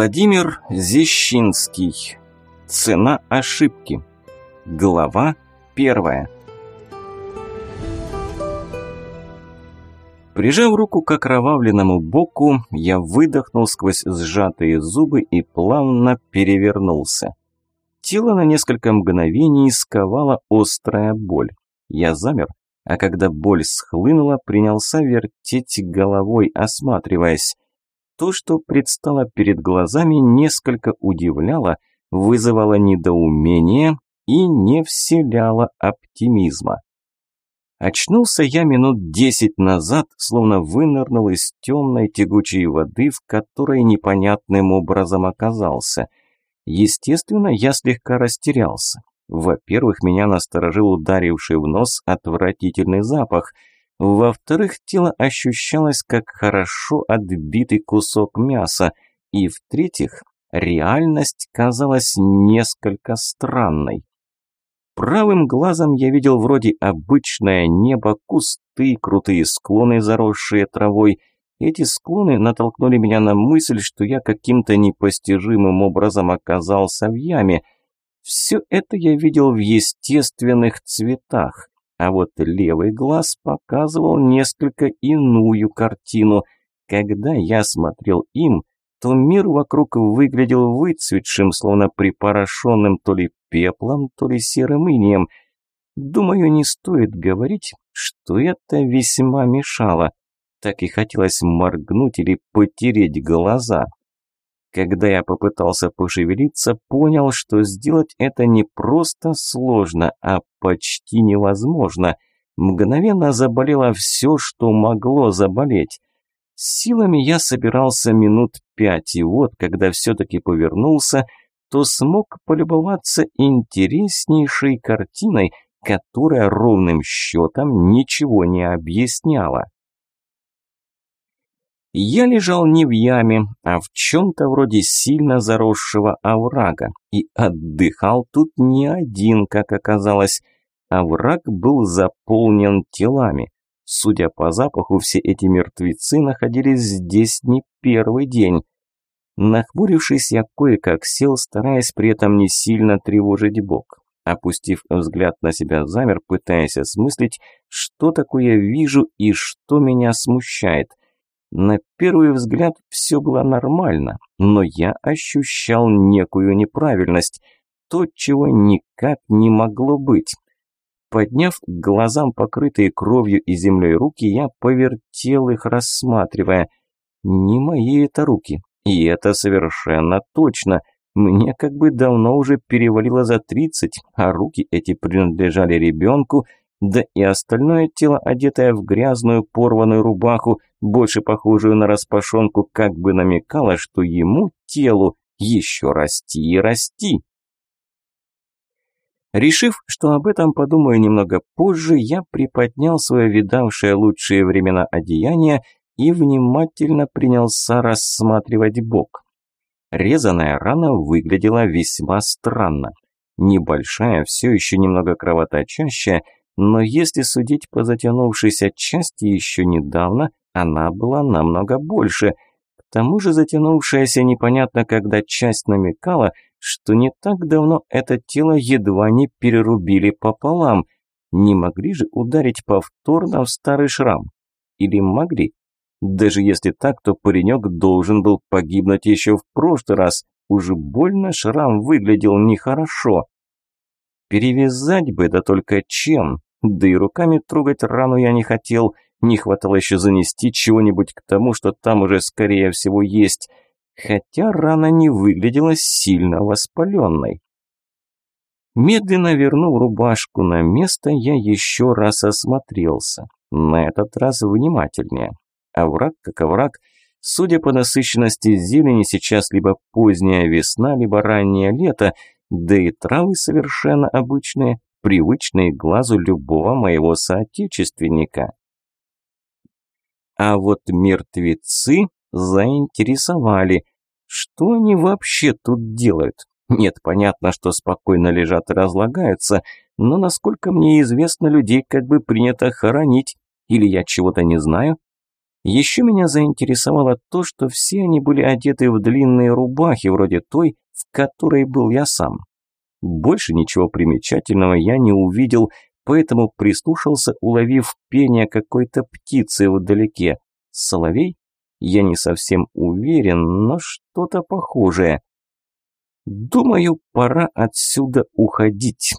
Владимир Зещинский. Цена ошибки. Глава первая. Прижав руку к окровавленному боку, я выдохнул сквозь сжатые зубы и плавно перевернулся. Тело на несколько мгновений сковала острая боль. Я замер, а когда боль схлынула, принялся вертеть головой, осматриваясь. То, что предстало перед глазами, несколько удивляло, вызывало недоумение и не вселяло оптимизма. Очнулся я минут десять назад, словно вынырнул из темной тягучей воды, в которой непонятным образом оказался. Естественно, я слегка растерялся. Во-первых, меня насторожил ударивший в нос отвратительный запах – во-вторых, тело ощущалось как хорошо отбитый кусок мяса. И в-третьих, реальность казалась несколько странной. Правым глазом я видел вроде обычное небо, кусты, крутые склоны, заросшие травой. Эти склоны натолкнули меня на мысль, что я каким-то непостижимым образом оказался в яме. Все это я видел в естественных цветах а вот левый глаз показывал несколько иную картину. Когда я смотрел им, то мир вокруг выглядел выцветшим, словно припорошенным то ли пеплом, то ли серым инеем. Думаю, не стоит говорить, что это весьма мешало. Так и хотелось моргнуть или потереть глаза. Когда я попытался пошевелиться, понял, что сделать это не просто сложно, а почти невозможно. Мгновенно заболело все, что могло заболеть. силами я собирался минут пять, и вот, когда все-таки повернулся, то смог полюбоваться интереснейшей картиной, которая ровным счетом ничего не объясняла. Я лежал не в яме, а в чем-то вроде сильно заросшего оврага. И отдыхал тут не один, как оказалось. Овраг был заполнен телами. Судя по запаху, все эти мертвецы находились здесь не первый день. Нахмурившись, я кое-как сел, стараясь при этом не сильно тревожить бок. Опустив взгляд на себя, замер, пытаясь осмыслить, что такое вижу и что меня смущает. На первый взгляд все было нормально, но я ощущал некую неправильность, то, чего никак не могло быть. Подняв к глазам покрытые кровью и землей руки, я повертел их, рассматривая. Не мои это руки, и это совершенно точно. Мне как бы давно уже перевалило за тридцать, а руки эти принадлежали ребенку – да и остальное тело, одетое в грязную порванную рубаху, больше похожую на распашонку, как бы намекало, что ему, телу, еще расти и расти. Решив, что об этом подумаю немного позже, я приподнял свое видавшее лучшие времена одеяние и внимательно принялся рассматривать бок. Резаная рана выглядела весьма странно. Небольшая, все еще немного кровоточащая, но если судить по затянувшейся части еще недавно, она была намного больше. К тому же затянувшаяся непонятно когда часть намекала, что не так давно это тело едва не перерубили пополам. Не могли же ударить повторно в старый шрам? Или могли? Даже если так, то паренек должен был погибнуть еще в прошлый раз. Уже больно шрам выглядел нехорошо. Перевязать бы, да только чем? Да и руками трогать рану я не хотел. Не хватало еще занести чего-нибудь к тому, что там уже скорее всего есть. Хотя рана не выглядела сильно воспаленной. Медленно вернув рубашку на место, я еще раз осмотрелся. На этот раз внимательнее. Овраг как овраг. Судя по насыщенности зелени, сейчас либо поздняя весна, либо раннее лето – да и травы совершенно обычные, привычные глазу любого моего соотечественника. А вот мертвецы заинтересовали. Что они вообще тут делают? Нет, понятно, что спокойно лежат и разлагаются, но насколько мне известно, людей как бы принято хоронить. Или я чего-то не знаю? Еще меня заинтересовало то, что все они были одеты в длинные рубахи, вроде той, в которой был я сам. Больше ничего примечательного я не увидел, поэтому прислушался, уловив пение какой-то птицы вдалеке. Соловей? Я не совсем уверен, но что-то похожее. Думаю, пора отсюда уходить.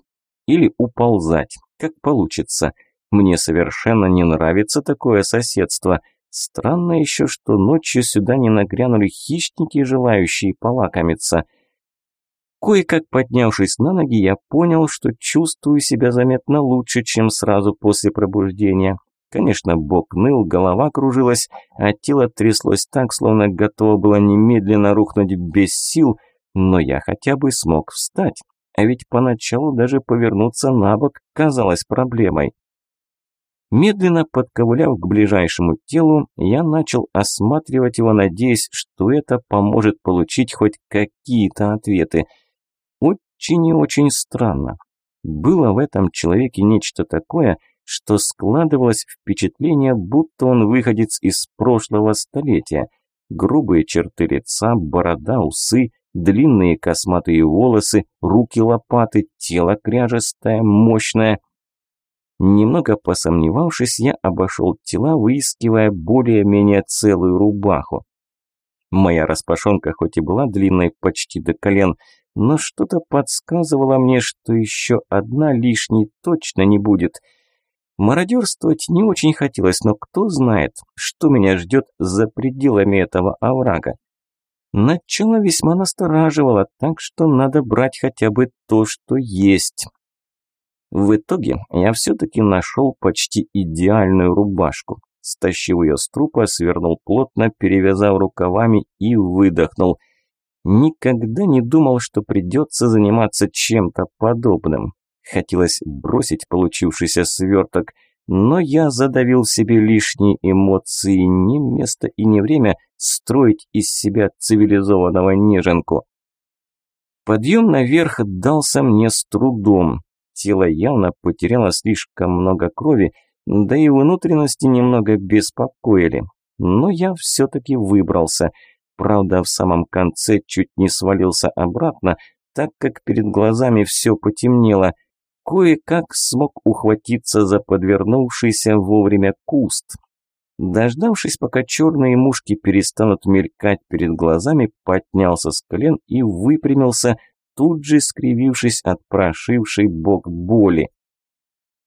Или уползать, как получится. Мне совершенно не нравится такое соседство. Странно еще, что ночью сюда не нагрянули хищники, желающие полакомиться – Кое-как поднявшись на ноги, я понял, что чувствую себя заметно лучше, чем сразу после пробуждения. Конечно, бок ныл, голова кружилась, а тело тряслось так, словно готово было немедленно рухнуть без сил, но я хотя бы смог встать. А ведь поначалу даже повернуться на бок казалось проблемой. Медленно подковыляв к ближайшему телу, я начал осматривать его, надеясь, что это поможет получить хоть какие-то ответы – очень и очень странно. Было в этом человеке нечто такое, что складывалось впечатление, будто он выходец из прошлого столетия. Грубые черты лица, борода, усы, длинные косматые волосы, руки-лопаты, тело кряжестое, мощное. Немного посомневавшись, я обошел тела, выискивая более-менее целую рубаху. Моя распашонка хоть и была длинной почти до колен, но что-то подсказывало мне, что еще одна лишней точно не будет. Мародерствовать не очень хотелось, но кто знает, что меня ждет за пределами этого оврага. Начало весьма настораживало, так что надо брать хотя бы то, что есть. В итоге я все-таки нашел почти идеальную рубашку. Стащив ее с трупа, свернул плотно, перевязав рукавами и выдохнул – Никогда не думал, что придется заниматься чем-то подобным. Хотелось бросить получившийся сверток, но я задавил себе лишние эмоции, не место и не время строить из себя цивилизованного неженку. Подъем наверх дался мне с трудом. Тело явно потеряло слишком много крови, да и внутренности немного беспокоили. Но я все-таки выбрался – Правда, в самом конце чуть не свалился обратно, так как перед глазами все потемнело. Кое-как смог ухватиться за подвернувшийся вовремя куст. Дождавшись, пока черные мушки перестанут мелькать перед глазами, поднялся с колен и выпрямился, тут же скривившись от прошившей бок боли.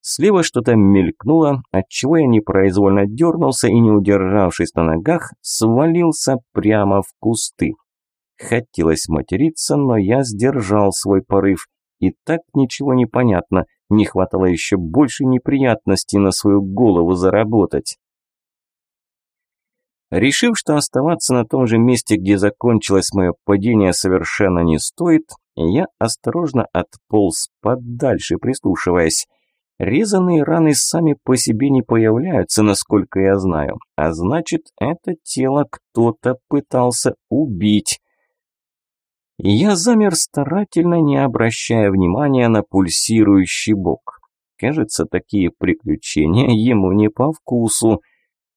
Слева что-то мелькнуло, отчего я непроизвольно дернулся и, не удержавшись на ногах, свалился прямо в кусты. Хотелось материться, но я сдержал свой порыв. И так ничего не понятно, не хватало еще больше неприятностей на свою голову заработать. Решив, что оставаться на том же месте, где закончилось мое падение, совершенно не стоит, я осторожно отполз подальше, прислушиваясь. Резанные раны сами по себе не появляются, насколько я знаю, а значит, это тело кто-то пытался убить. Я замер старательно, не обращая внимания на пульсирующий бок. Кажется, такие приключения ему не по вкусу.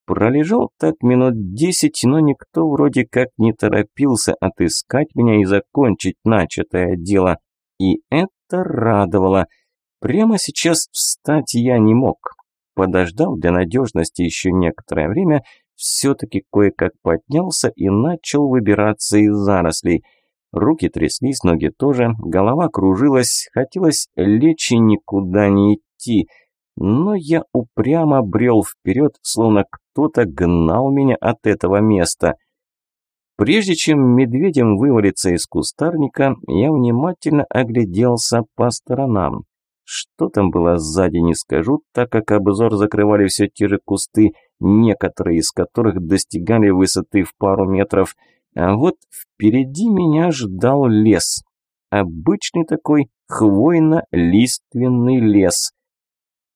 Пролежал так минут десять, но никто вроде как не торопился отыскать меня и закончить начатое дело. И это радовало – Прямо сейчас встать я не мог. Подождал для надежности еще некоторое время, все-таки кое-как поднялся и начал выбираться из зарослей. Руки тряслись, ноги тоже, голова кружилась, хотелось лечь и никуда не идти. Но я упрямо брел вперед, словно кто-то гнал меня от этого места. Прежде чем медведем вывалиться из кустарника, я внимательно огляделся по сторонам. Что там было сзади, не скажу, так как обзор закрывали все те же кусты, некоторые из которых достигали высоты в пару метров. А вот впереди меня ждал лес. Обычный такой хвойно-лиственный лес.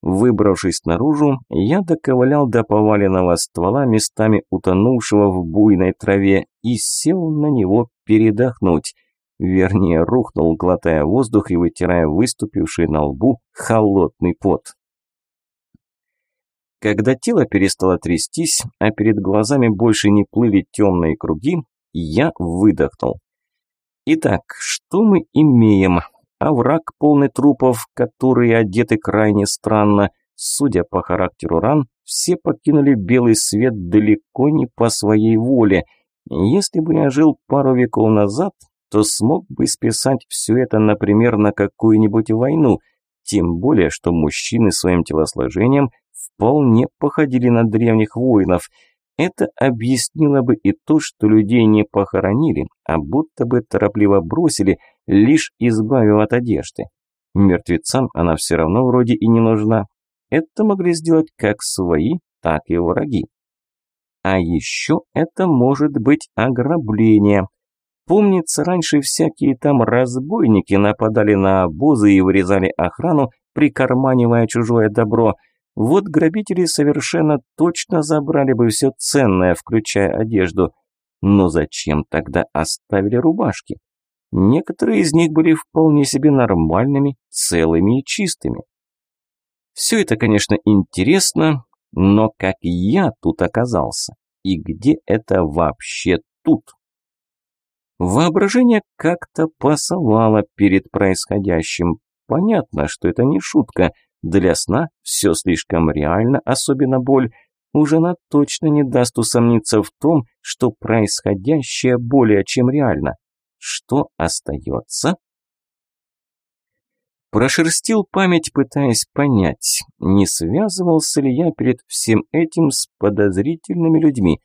Выбравшись наружу, я доковылял до поваленного ствола, местами утонувшего в буйной траве, и сел на него передохнуть. Вернее, рухнул, глотая воздух и вытирая выступивший на лбу холодный пот. Когда тело перестало трястись, а перед глазами больше не плыли темные круги, я выдохнул. Итак, что мы имеем? Овраг полный трупов, которые одеты крайне странно. Судя по характеру ран, все покинули белый свет далеко не по своей воле. Если бы я жил пару веков назад, то смог бы списать все это, например, на какую-нибудь войну, тем более, что мужчины своим телосложением вполне походили на древних воинов – это объяснило бы и то, что людей не похоронили, а будто бы торопливо бросили, лишь избавив от одежды. Мертвецам она все равно вроде и не нужна. Это могли сделать как свои, так и враги. А еще это может быть ограбление. Помнится, раньше всякие там разбойники нападали на обозы и вырезали охрану, прикарманивая чужое добро – вот грабители совершенно точно забрали бы все ценное, включая одежду. Но зачем тогда оставили рубашки? Некоторые из них были вполне себе нормальными, целыми и чистыми. Все это, конечно, интересно, но как я тут оказался? И где это вообще тут? Воображение как-то пасовало перед происходящим. Понятно, что это не шутка – для сна все слишком реально, особенно боль. Уже она точно не даст усомниться в том, что происходящее более чем реально. Что остается? Прошерстил память, пытаясь понять, не связывался ли я перед всем этим с подозрительными людьми.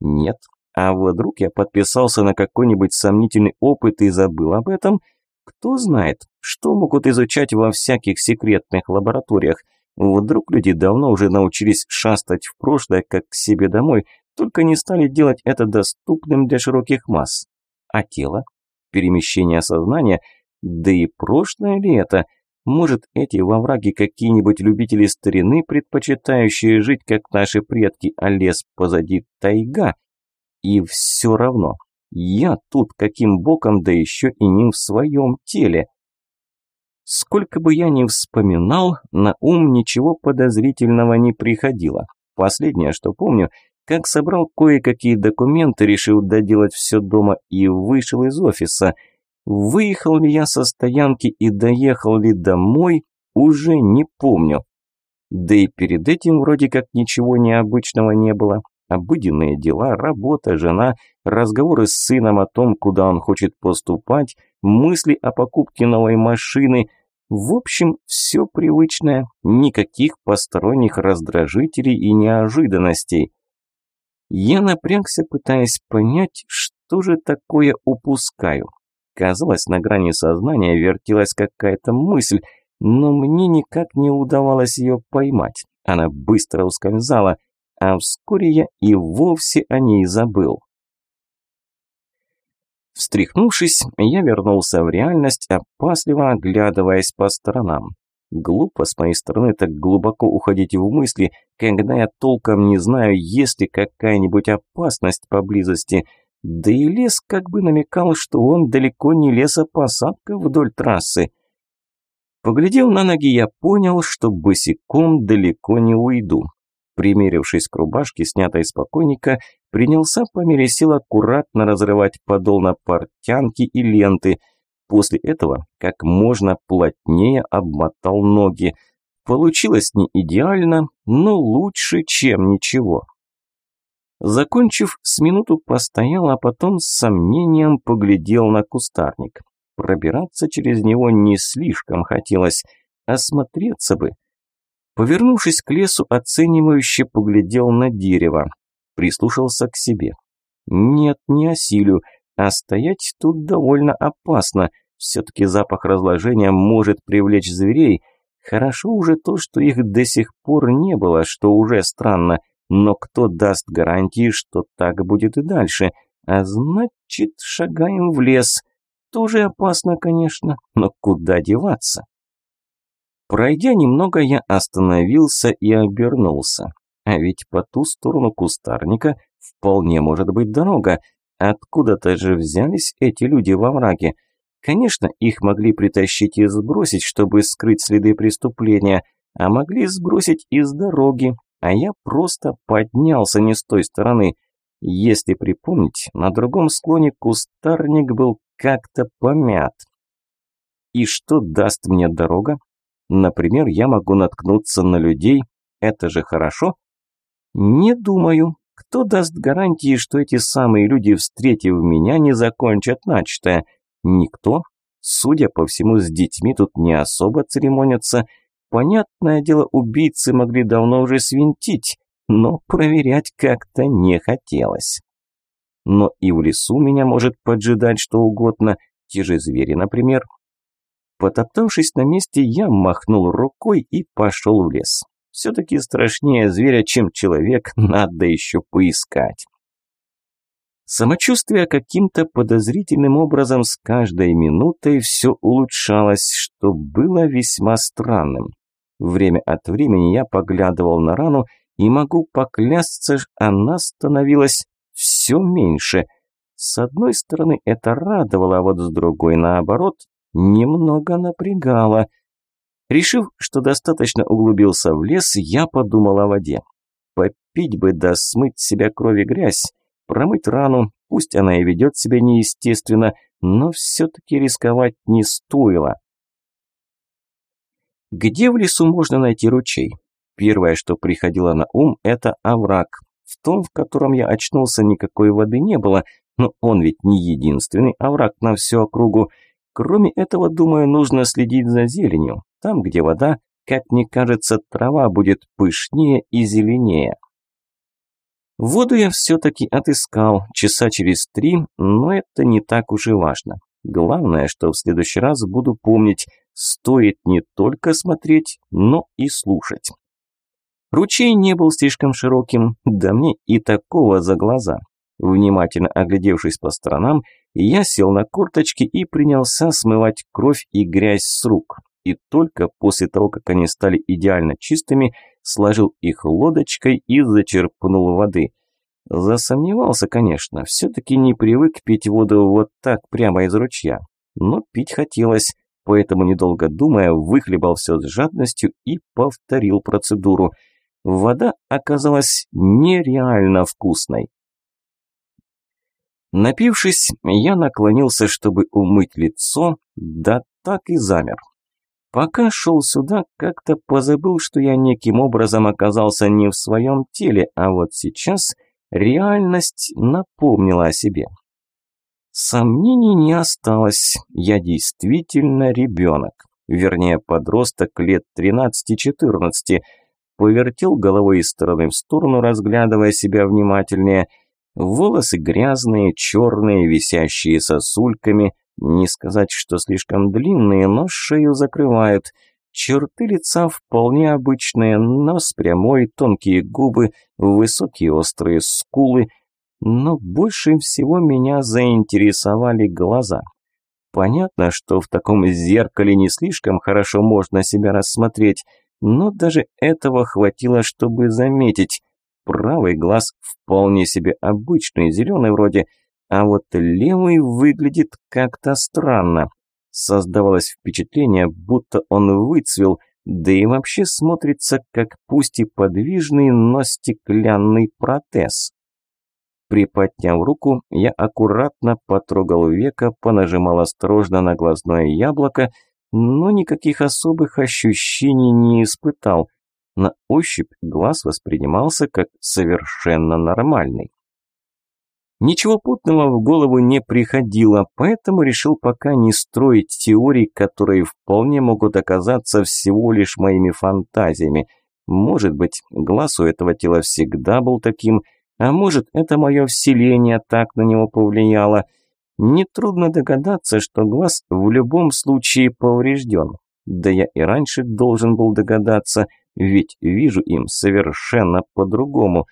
Нет, а вдруг я подписался на какой-нибудь сомнительный опыт и забыл об этом – кто знает, что могут изучать во всяких секретных лабораториях. Вдруг люди давно уже научились шастать в прошлое, как к себе домой, только не стали делать это доступным для широких масс. А тело? Перемещение сознания? Да и прошлое ли это? Может, эти во враге какие-нибудь любители старины, предпочитающие жить, как наши предки, а лес позади тайга? И все равно, я тут каким боком, да еще и не в своем теле. Сколько бы я ни вспоминал, на ум ничего подозрительного не приходило. Последнее, что помню, как собрал кое-какие документы, решил доделать все дома и вышел из офиса. Выехал ли я со стоянки и доехал ли домой, уже не помню. Да и перед этим вроде как ничего необычного не было. Обыденные дела, работа, жена, разговоры с сыном о том, куда он хочет поступать, мысли о покупке новой машины. В общем, все привычное, никаких посторонних раздражителей и неожиданностей. Я напрягся, пытаясь понять, что же такое упускаю. Казалось, на грани сознания вертелась какая-то мысль, но мне никак не удавалось ее поймать. Она быстро ускользала а вскоре я и вовсе о ней забыл. Встряхнувшись, я вернулся в реальность, опасливо оглядываясь по сторонам. Глупо с моей стороны так глубоко уходить в мысли, когда я толком не знаю, есть ли какая-нибудь опасность поблизости. Да и лес как бы намекал, что он далеко не лесопосадка вдоль трассы. Поглядев на ноги, я понял, что босиком далеко не уйду. Примерившись к рубашке, снятой с покойника, принялся по мере сил аккуратно разрывать подол на портянки и ленты. После этого как можно плотнее обмотал ноги. Получилось не идеально, но лучше, чем ничего. Закончив, с минуту постоял, а потом с сомнением поглядел на кустарник. Пробираться через него не слишком хотелось, осмотреться бы – Повернувшись к лесу, оценивающе поглядел на дерево. Прислушался к себе. Нет, не осилю, а стоять тут довольно опасно. Все-таки запах разложения может привлечь зверей. Хорошо уже то, что их до сих пор не было, что уже странно. Но кто даст гарантии, что так будет и дальше? А значит, шагаем в лес. Тоже опасно, конечно, но куда деваться? Пройдя немного, я остановился и обернулся. А ведь по ту сторону кустарника вполне может быть дорога. Откуда-то же взялись эти люди во враге. Конечно, их могли притащить и сбросить, чтобы скрыть следы преступления, а могли сбросить из дороги, а я просто поднялся не с той стороны. Если припомнить, на другом склоне кустарник был как-то помят. И что даст мне дорога? Например, я могу наткнуться на людей. Это же хорошо? Не думаю. Кто даст гарантии, что эти самые люди, встретив меня, не закончат начатое? Никто. Судя по всему, с детьми тут не особо церемонятся. Понятное дело, убийцы могли давно уже свинтить, но проверять как-то не хотелось. Но и в лесу меня может поджидать что угодно, те же звери, например. Потоптавшись на месте, я махнул рукой и пошел в лес. Все-таки страшнее зверя, чем человек, надо еще поискать. Самочувствие каким-то подозрительным образом с каждой минутой все улучшалось, что было весьма странным. Время от времени я поглядывал на рану и могу поклясться, она становилась все меньше. С одной стороны, это радовало, а вот с другой, наоборот, немного напрягало. Решив, что достаточно углубился в лес, я подумал о воде. Попить бы да смыть себя кровь и грязь, промыть рану, пусть она и ведет себя неестественно, но все-таки рисковать не стоило. Где в лесу можно найти ручей? Первое, что приходило на ум, это овраг. В том, в котором я очнулся, никакой воды не было, но он ведь не единственный овраг на всю округу. Кроме этого, думаю, нужно следить за зеленью. Там, где вода, как мне кажется, трава будет пышнее и зеленее. Воду я все-таки отыскал часа через три, но это не так уж и важно. Главное, что в следующий раз буду помнить, стоит не только смотреть, но и слушать. Ручей не был слишком широким, да мне и такого за глаза. Внимательно оглядевшись по сторонам, я сел на корточки и принялся смывать кровь и грязь с рук. И только после того, как они стали идеально чистыми, сложил их лодочкой и зачерпнул воды. Засомневался, конечно, все-таки не привык пить воду вот так прямо из ручья. Но пить хотелось, поэтому, недолго думая, выхлебал все с жадностью и повторил процедуру – Вода оказалась нереально вкусной. Напившись, я наклонился, чтобы умыть лицо, да так и замер. Пока шел сюда, как-то позабыл, что я неким образом оказался не в своем теле, а вот сейчас реальность напомнила о себе. Сомнений не осталось, я действительно ребенок, вернее подросток лет 13-14, повертел головой из стороны в сторону, разглядывая себя внимательнее. Волосы грязные, черные, висящие сосульками. Не сказать, что слишком длинные, но шею закрывают. Черты лица вполне обычные, нос прямой, тонкие губы, высокие острые скулы. Но больше всего меня заинтересовали глаза. Понятно, что в таком зеркале не слишком хорошо можно себя рассмотреть, но даже этого хватило, чтобы заметить. Правый глаз вполне себе обычный, зеленый вроде, а вот левый выглядит как-то странно. Создавалось впечатление, будто он выцвел, да и вообще смотрится как пусть и подвижный, но стеклянный протез. Приподняв руку, я аккуратно потрогал века, понажимал осторожно на глазное яблоко но никаких особых ощущений не испытал. На ощупь глаз воспринимался как совершенно нормальный. Ничего путного в голову не приходило, поэтому решил пока не строить теорий, которые вполне могут оказаться всего лишь моими фантазиями. Может быть, глаз у этого тела всегда был таким, а может, это мое вселение так на него повлияло – Нетрудно догадаться, что глаз в любом случае поврежден. Да я и раньше должен был догадаться, ведь вижу им совершенно по-другому.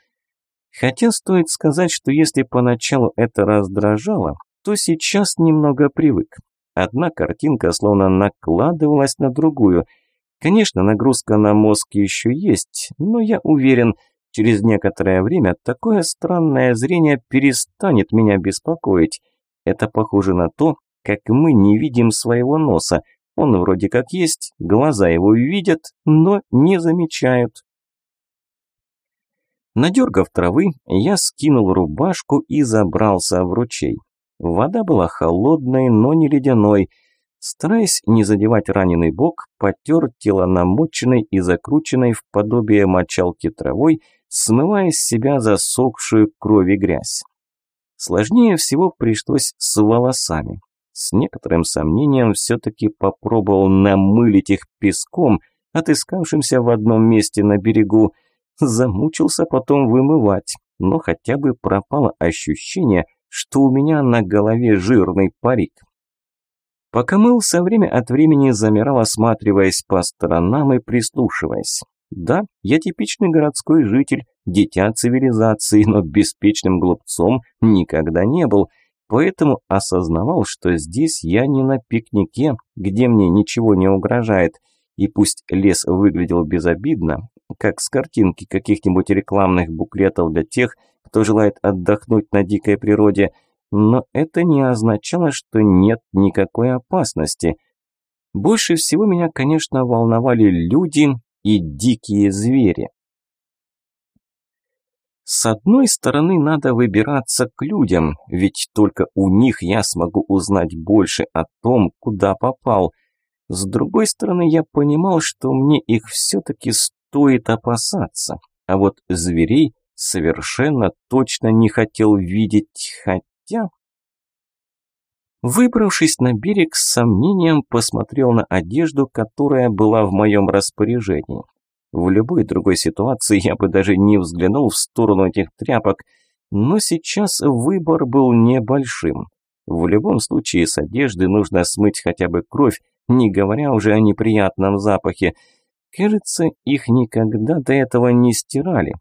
Хотя стоит сказать, что если поначалу это раздражало, то сейчас немного привык. Одна картинка словно накладывалась на другую. Конечно, нагрузка на мозг еще есть, но я уверен, через некоторое время такое странное зрение перестанет меня беспокоить. Это похоже на то, как мы не видим своего носа. Он вроде как есть, глаза его видят, но не замечают. Надергав травы, я скинул рубашку и забрался в ручей. Вода была холодной, но не ледяной. Стараясь не задевать раненый бок, потер тело намоченной и закрученной в подобие мочалки травой, смывая с себя засохшую кровь и грязь. Сложнее всего пришлось с волосами. С некоторым сомнением все-таки попробовал намылить их песком, отыскавшимся в одном месте на берегу. Замучился потом вымывать, но хотя бы пропало ощущение, что у меня на голове жирный парик. Пока мылся, время от времени замирал, осматриваясь по сторонам и прислушиваясь. Да, я типичный городской житель, дитя цивилизации, но беспечным глупцом никогда не был, поэтому осознавал, что здесь я не на пикнике, где мне ничего не угрожает, и пусть лес выглядел безобидно, как с картинки каких-нибудь рекламных буклетов для тех, кто желает отдохнуть на дикой природе, но это не означало, что нет никакой опасности. Больше всего меня, конечно, волновали люди и дикие звери. С одной стороны, надо выбираться к людям, ведь только у них я смогу узнать больше о том, куда попал. С другой стороны, я понимал, что мне их все-таки стоит опасаться, а вот зверей совершенно точно не хотел видеть, хотя... Выбравшись на берег, с сомнением посмотрел на одежду, которая была в моем распоряжении. В любой другой ситуации я бы даже не взглянул в сторону этих тряпок, но сейчас выбор был небольшим. В любом случае с одежды нужно смыть хотя бы кровь, не говоря уже о неприятном запахе. Кажется, их никогда до этого не стирали.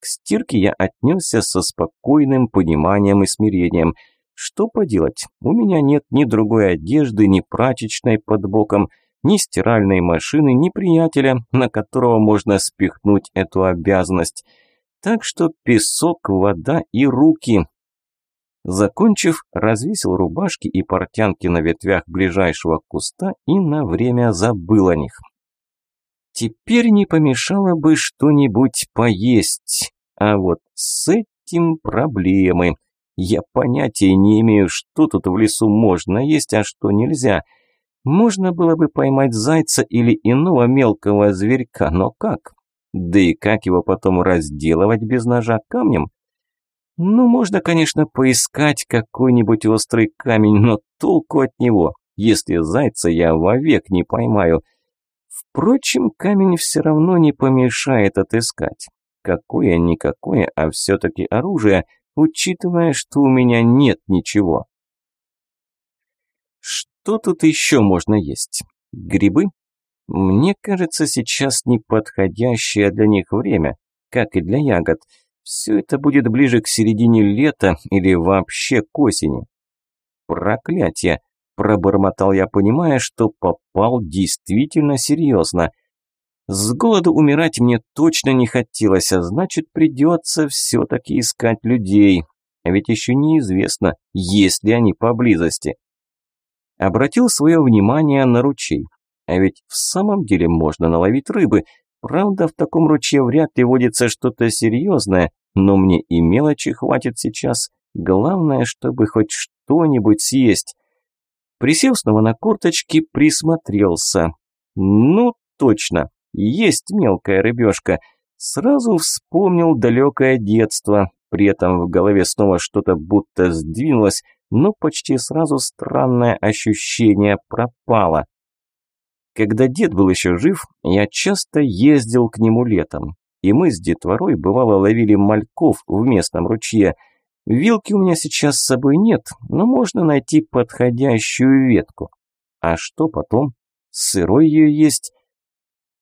К стирке я отнесся со спокойным пониманием и смирением – что поделать, у меня нет ни другой одежды, ни прачечной под боком, ни стиральной машины, ни приятеля, на которого можно спихнуть эту обязанность. Так что песок, вода и руки. Закончив, развесил рубашки и портянки на ветвях ближайшего куста и на время забыл о них. Теперь не помешало бы что-нибудь поесть, а вот с этим проблемы. Я понятия не имею, что тут в лесу можно есть, а что нельзя. Можно было бы поймать зайца или иного мелкого зверька, но как? Да и как его потом разделывать без ножа камнем? Ну, можно, конечно, поискать какой-нибудь острый камень, но толку от него, если зайца я вовек не поймаю. Впрочем, камень все равно не помешает отыскать. Какое-никакое, а все-таки оружие – учитывая, что у меня нет ничего. Что тут еще можно есть? Грибы? Мне кажется, сейчас неподходящее для них время, как и для ягод. Все это будет ближе к середине лета или вообще к осени. Проклятие! Пробормотал я, понимая, что попал действительно серьезно – с голоду умирать мне точно не хотелось, а значит придется все-таки искать людей. А ведь еще неизвестно, есть ли они поблизости. Обратил свое внимание на ручей. А ведь в самом деле можно наловить рыбы. Правда, в таком ручье вряд ли водится что-то серьезное, но мне и мелочи хватит сейчас. Главное, чтобы хоть что-нибудь съесть. Присев снова на корточки, присмотрелся. Ну, точно, есть мелкая рыбешка. Сразу вспомнил далекое детство. При этом в голове снова что-то будто сдвинулось, но почти сразу странное ощущение пропало. Когда дед был еще жив, я часто ездил к нему летом. И мы с детворой бывало ловили мальков в местном ручье. Вилки у меня сейчас с собой нет, но можно найти подходящую ветку. А что потом? Сырой ее есть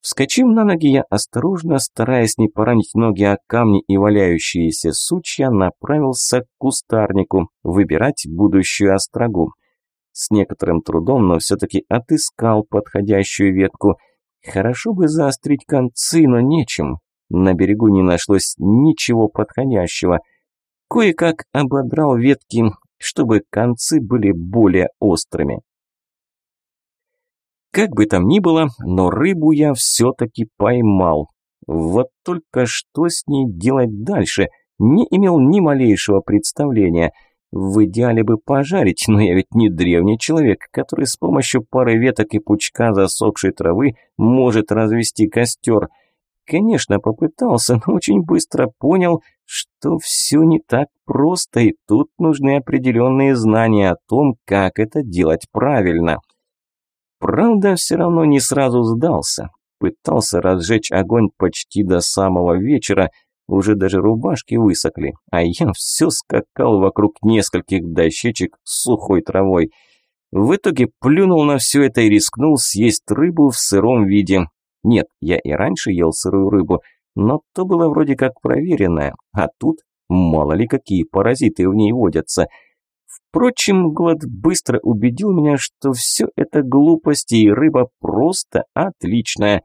Вскочив на ноги, я осторожно, стараясь не поранить ноги о камни и валяющиеся сучья, направился к кустарнику, выбирать будущую острогу. С некоторым трудом, но все-таки отыскал подходящую ветку. Хорошо бы заострить концы, но нечем. На берегу не нашлось ничего подходящего. Кое-как ободрал ветки, чтобы концы были более острыми. Как бы там ни было, но рыбу я все-таки поймал. Вот только что с ней делать дальше, не имел ни малейшего представления. В идеале бы пожарить, но я ведь не древний человек, который с помощью пары веток и пучка засохшей травы может развести костер. Конечно, попытался, но очень быстро понял, что все не так просто, и тут нужны определенные знания о том, как это делать правильно. Правда, все равно не сразу сдался. Пытался разжечь огонь почти до самого вечера, уже даже рубашки высохли, а я все скакал вокруг нескольких дощечек с сухой травой. В итоге плюнул на все это и рискнул съесть рыбу в сыром виде. Нет, я и раньше ел сырую рыбу, но то было вроде как проверенное, а тут мало ли какие паразиты в ней водятся – Впрочем, Глад быстро убедил меня, что все это глупости и рыба просто отличная.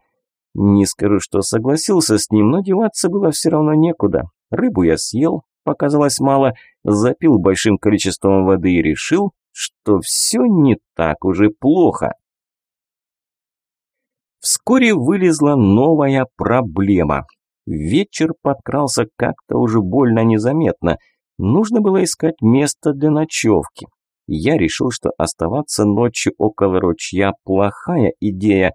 Не скажу, что согласился с ним, но деваться было все равно некуда. Рыбу я съел, показалось мало, запил большим количеством воды и решил, что все не так уже плохо. Вскоре вылезла новая проблема. Вечер подкрался как-то уже больно незаметно – Нужно было искать место для ночевки. Я решил, что оставаться ночью около ручья – плохая идея.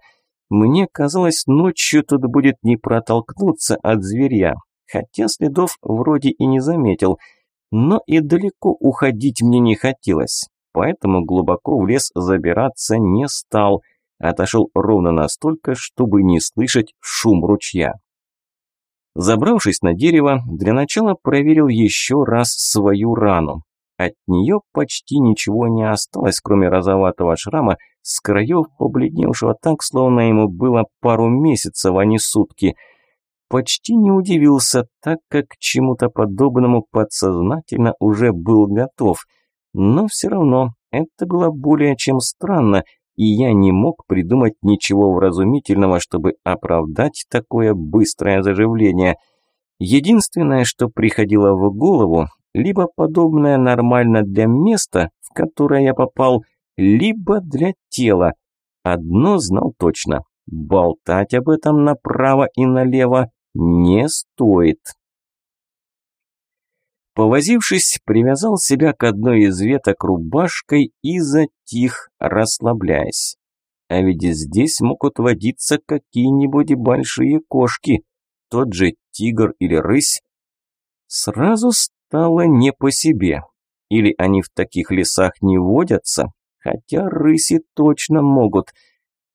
Мне казалось, ночью тут будет не протолкнуться от зверя, хотя следов вроде и не заметил. Но и далеко уходить мне не хотелось, поэтому глубоко в лес забираться не стал. Отошел ровно настолько, чтобы не слышать шум ручья. Забравшись на дерево, для начала проверил еще раз свою рану. От нее почти ничего не осталось, кроме розоватого шрама, с краев побледневшего так, словно ему было пару месяцев, а не сутки. Почти не удивился, так как к чему-то подобному подсознательно уже был готов. Но все равно это было более чем странно – и я не мог придумать ничего вразумительного, чтобы оправдать такое быстрое заживление. Единственное, что приходило в голову, либо подобное нормально для места, в которое я попал, либо для тела. Одно знал точно – болтать об этом направо и налево не стоит. Повозившись, привязал себя к одной из веток рубашкой и затих, расслабляясь. А ведь здесь могут водиться какие-нибудь большие кошки, тот же тигр или рысь. Сразу стало не по себе. Или они в таких лесах не водятся, хотя рыси точно могут.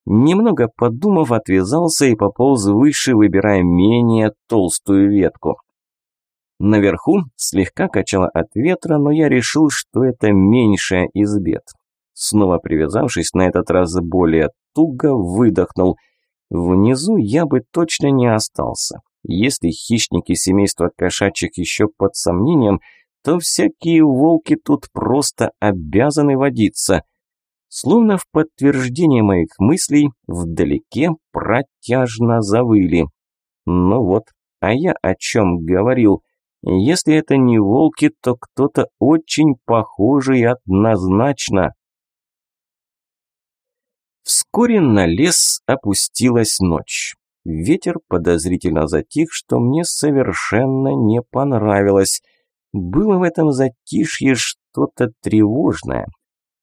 Немного подумав, отвязался и пополз выше, выбирая менее толстую ветку. Наверху слегка качало от ветра, но я решил, что это меньшая из бед. Снова привязавшись, на этот раз более туго выдохнул. Внизу я бы точно не остался. Если хищники семейства кошачьих еще под сомнением, то всякие волки тут просто обязаны водиться. Словно в подтверждение моих мыслей, вдалеке протяжно завыли. Ну вот, а я о чем говорил? Если это не волки, то кто-то очень похожий однозначно. Вскоре на лес опустилась ночь. Ветер подозрительно затих, что мне совершенно не понравилось. Было в этом затишье что-то тревожное.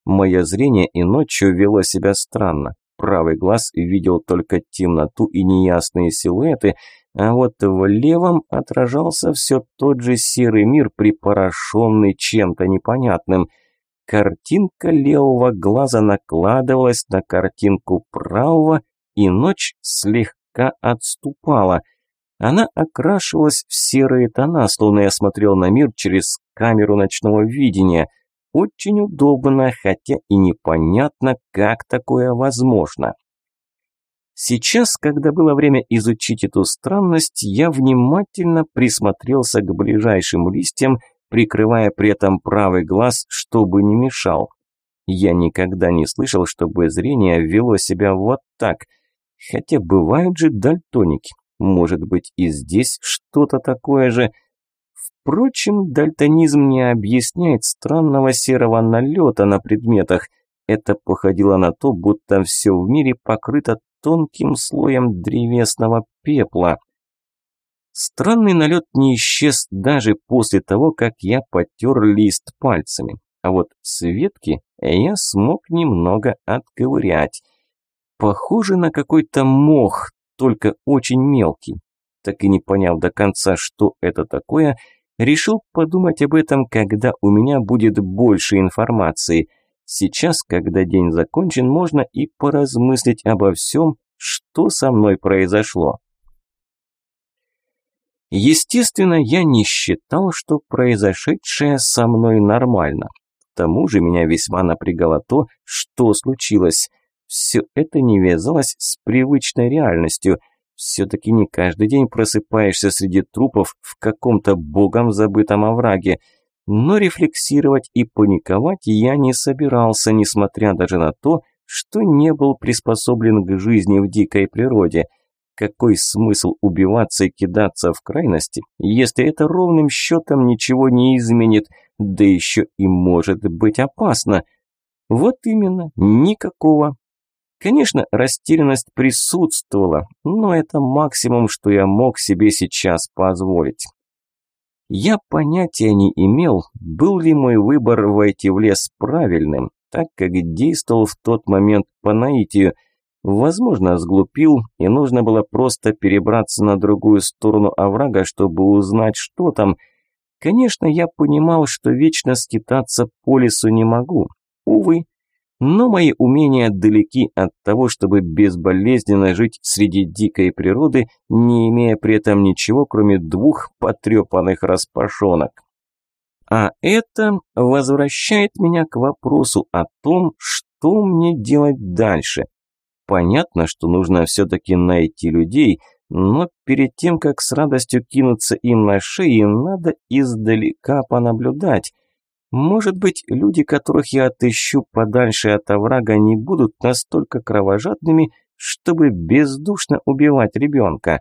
Мое зрение и ночью вело себя странно. Правый глаз видел только темноту и неясные силуэты, а вот в левом отражался все тот же серый мир, припорошенный чем-то непонятным. Картинка левого глаза накладывалась на картинку правого, и ночь слегка отступала. Она окрашивалась в серые тона, словно я смотрел на мир через камеру ночного видения. Очень удобно, хотя и непонятно, как такое возможно. Сейчас, когда было время изучить эту странность, я внимательно присмотрелся к ближайшим листьям, прикрывая при этом правый глаз, чтобы не мешал. Я никогда не слышал, чтобы зрение вело себя вот так. Хотя бывают же дальтоники. Может быть и здесь что-то такое же. Впрочем, дальтонизм не объясняет странного серого налета на предметах. Это походило на то, будто все в мире покрыто тонким слоем древесного пепла. Странный налет не исчез даже после того, как я потер лист пальцами. А вот с ветки я смог немного отковырять. Похоже на какой-то мох, только очень мелкий. Так и не поняв до конца, что это такое, решил подумать об этом, когда у меня будет больше информации. Сейчас, когда день закончен, можно и поразмыслить обо всем, что со мной произошло. Естественно, я не считал, что произошедшее со мной нормально. К тому же меня весьма напрягало то, что случилось. Все это не вязалось с привычной реальностью. Все-таки не каждый день просыпаешься среди трупов в каком-то богом забытом овраге. Но рефлексировать и паниковать я не собирался, несмотря даже на то, что не был приспособлен к жизни в дикой природе – какой смысл убиваться и кидаться в крайности, если это ровным счетом ничего не изменит, да еще и может быть опасно? Вот именно, никакого. Конечно, растерянность присутствовала, но это максимум, что я мог себе сейчас позволить. Я понятия не имел, был ли мой выбор войти в лес правильным, так как действовал в тот момент по наитию – Возможно, сглупил, и нужно было просто перебраться на другую сторону оврага, чтобы узнать, что там. Конечно, я понимал, что вечно скитаться по лесу не могу. Увы. Но мои умения далеки от того, чтобы безболезненно жить среди дикой природы, не имея при этом ничего, кроме двух потрепанных распашонок. А это возвращает меня к вопросу о том, что мне делать дальше – Понятно, что нужно все-таки найти людей, но перед тем, как с радостью кинуться им на шеи, надо издалека понаблюдать. Может быть, люди, которых я отыщу подальше от оврага, не будут настолько кровожадными, чтобы бездушно убивать ребенка.